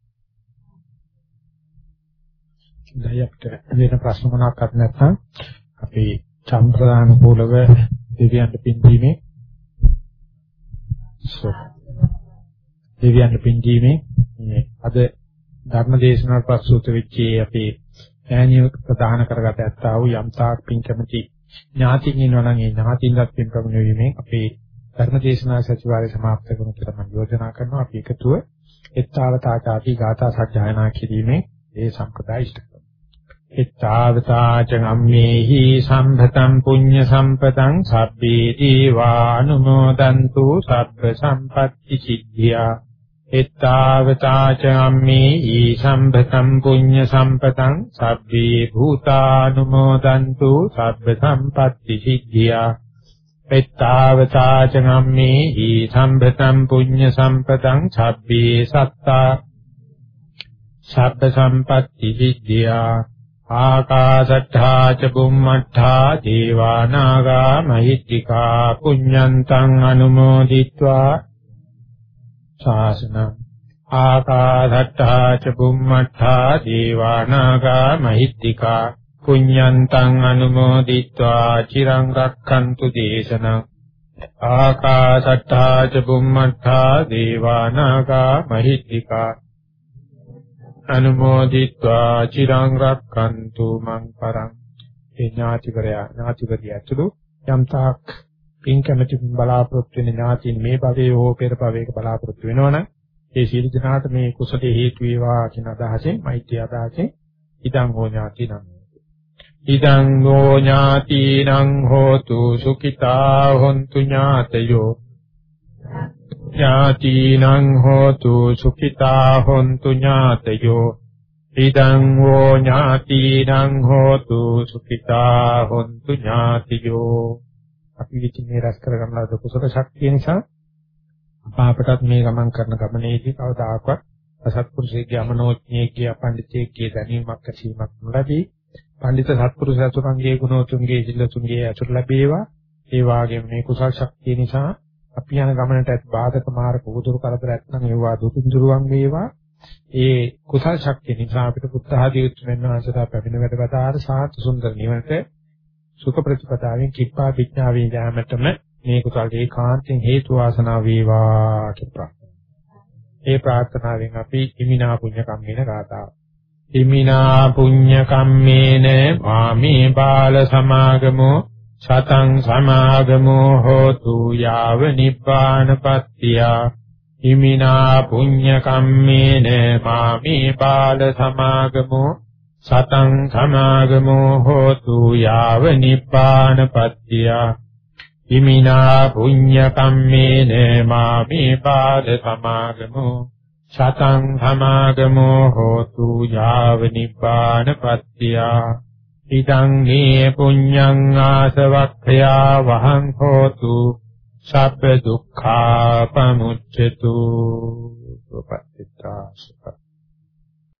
දැන් අපිට වෙන ප්‍රශ්න මොනවාක්වත් නැත්නම් අපි සම්ප්‍රදාන කූලව දෙවියන්ට පින් දීමේ දෙවියන්ට පින් දීමේ මේ අද ධර්ම දේශනාවට පස්සුත වෙච්චේ අපේ ඥානිය ප්‍රදාන කරගත ඇත්තා වූ යම් තාක් පින් කැමති ඥාතින් ඉන්නවා නම් ඒ ඥාතින්වත් පින් ප්‍රමුණ වීමෙන් අපේ ධර්ම දේශනා සතිවාරය સમાප්ත කරන කියලා මම යෝජනා කරනවා. අපි එකතුව එත්තාවතා ආදී ගාථා සජ්ජායනා කිරීමේ ඒ සම්ප්‍රදාය ඉෂ්ට එත්තාවතා චම්මේහි සම්භතම් පුඤ්ඤ සම්පතං සබ්බේ දීවානුමෝදන්තු සබ්බ සම්පත්‍ති සිද්ධියා එත්තාවතාච ගම්මේහි සම්භතං පුඤ්ඤ සම්පතං සබ්බේ භූතානුමෝදන්තු සබ්බ සම්පත්‍ති සිද්ධියා. එත්තාවතාච ගම්මේහි සම්භතං පුඤ්ඤ සම්පතං සබ්බේ සත්තා සබ්බ සම්පත්‍ති සිද්ධියා. ආකාශට්ඨා ච බුම්මට්ඨා දීවානාගා මහිත්‍තිකා පුඤ්ඤන්තං අනුමෝදිत्वा ශාසන ආකාශට්ටා ච බුම්මට්ටා දීවානාගා මහිත්‍තිකා පුඤ්ඤන්තං අනුමෝදිත්වා චිරං රක්ඛන්තු දේශනං ආකාශට්ටා ච බුම්මට්ටා දීවානාගා මහිත්‍තිකා අනුමෝදිත්වා චිරං රක්ඛන්තු මං පරං ඒ ඥාතිවරයා ඥාතිවරිය ඇතුළු යම්තාක් පින් කැමැති බලාපොරොත්තු වෙන ඥාතින් මේ භවයේ හෝ පෙර භවයක බලාපොරොත්තු වෙනවනම් ඒ සීල දනාට මේ කුසලයේ හේතු වේවා කියන අදහසෙන් මෛත්‍රී අදහසෙන් ඉදං හෝ ඥාති නම් ඉදං හෝ ඥාතිනං හෝතු සුඛිතා හොන්තු ඥාතයෝ. ඥාතිනං හෝතු සුඛිතා හොන්තු ඥාතයෝ. ඉදං වෝ ඥාතිනං හෝතු සුඛිතා හොන්තු ඥාතියෝ. අපි විචින් මේ රැස් කරගන්න ලද කුසල ශක්තිය නිසා අපහාපටත් මේ ගමන් කරන ගමනේදී කවදාකවත් අසත්පුරුෂයෙක්ගේ අමනෝඥයෙක්ගේ අපණ්ඩිතයෙක්ගේ දැනීමක් ඇසීමක් නොලැබී පඬිත සත්පුරුෂ අතුරුන්ගේ ගුණෝතුන්ගේ සිල්ලතුන්ගේ අතුරු ලැබේවා. ඒ වාගේම මේ කුසල් ශක්තිය නිසා අපි යන ගමනට බාධක මාර්ග පුදුරු කරදර නැත්නම් ඒවා දුතුඳුරුවන් වේවා. ඒ කුසල් ශක්තිය නිසා අපිට පුත්ත ආදී උත්මෙන් වහන්සේලා පැමිණ වැඩවතාර සාත් සුන්දර නිවනට සුඛ ප්‍රතිපදාවෙන් කිප්පා විඥාවේ යාමතම මේ කුසල් ඒකාන්තයෙන් හේතු වාසනා වේවා කියලා ඒ ප්‍රාර්ථනාවෙන් අපි හිමිනා පුඤ්ඤ කම්මේන ගාතාව. හිමිනා පුඤ්ඤ කම්මේන මාමේ බාල සමාගමෝ සතං සමාගමෝ හෝතු යාව නිබ්බානපත්තියා හිමිනා පුඤ්ඤ කම්මේන මාමේ බාල සමාගමෝ සතං සමාගමෝ හෝතු යාව නිබ්බානපත්තියා හිමිනා පුඤ්ඤ කම්මේන මාමේ බාල සමාගමෝ සතං සමාගමෝ හෝතු යාව නිබ්බානපත්තියා ඉදං මේ පුඤ්ඤං ආසවක්ඛයා වහං හෝතු සබ්බ දුක්ඛා පමුච්ඡතු. සුපත්තිතා සුපත්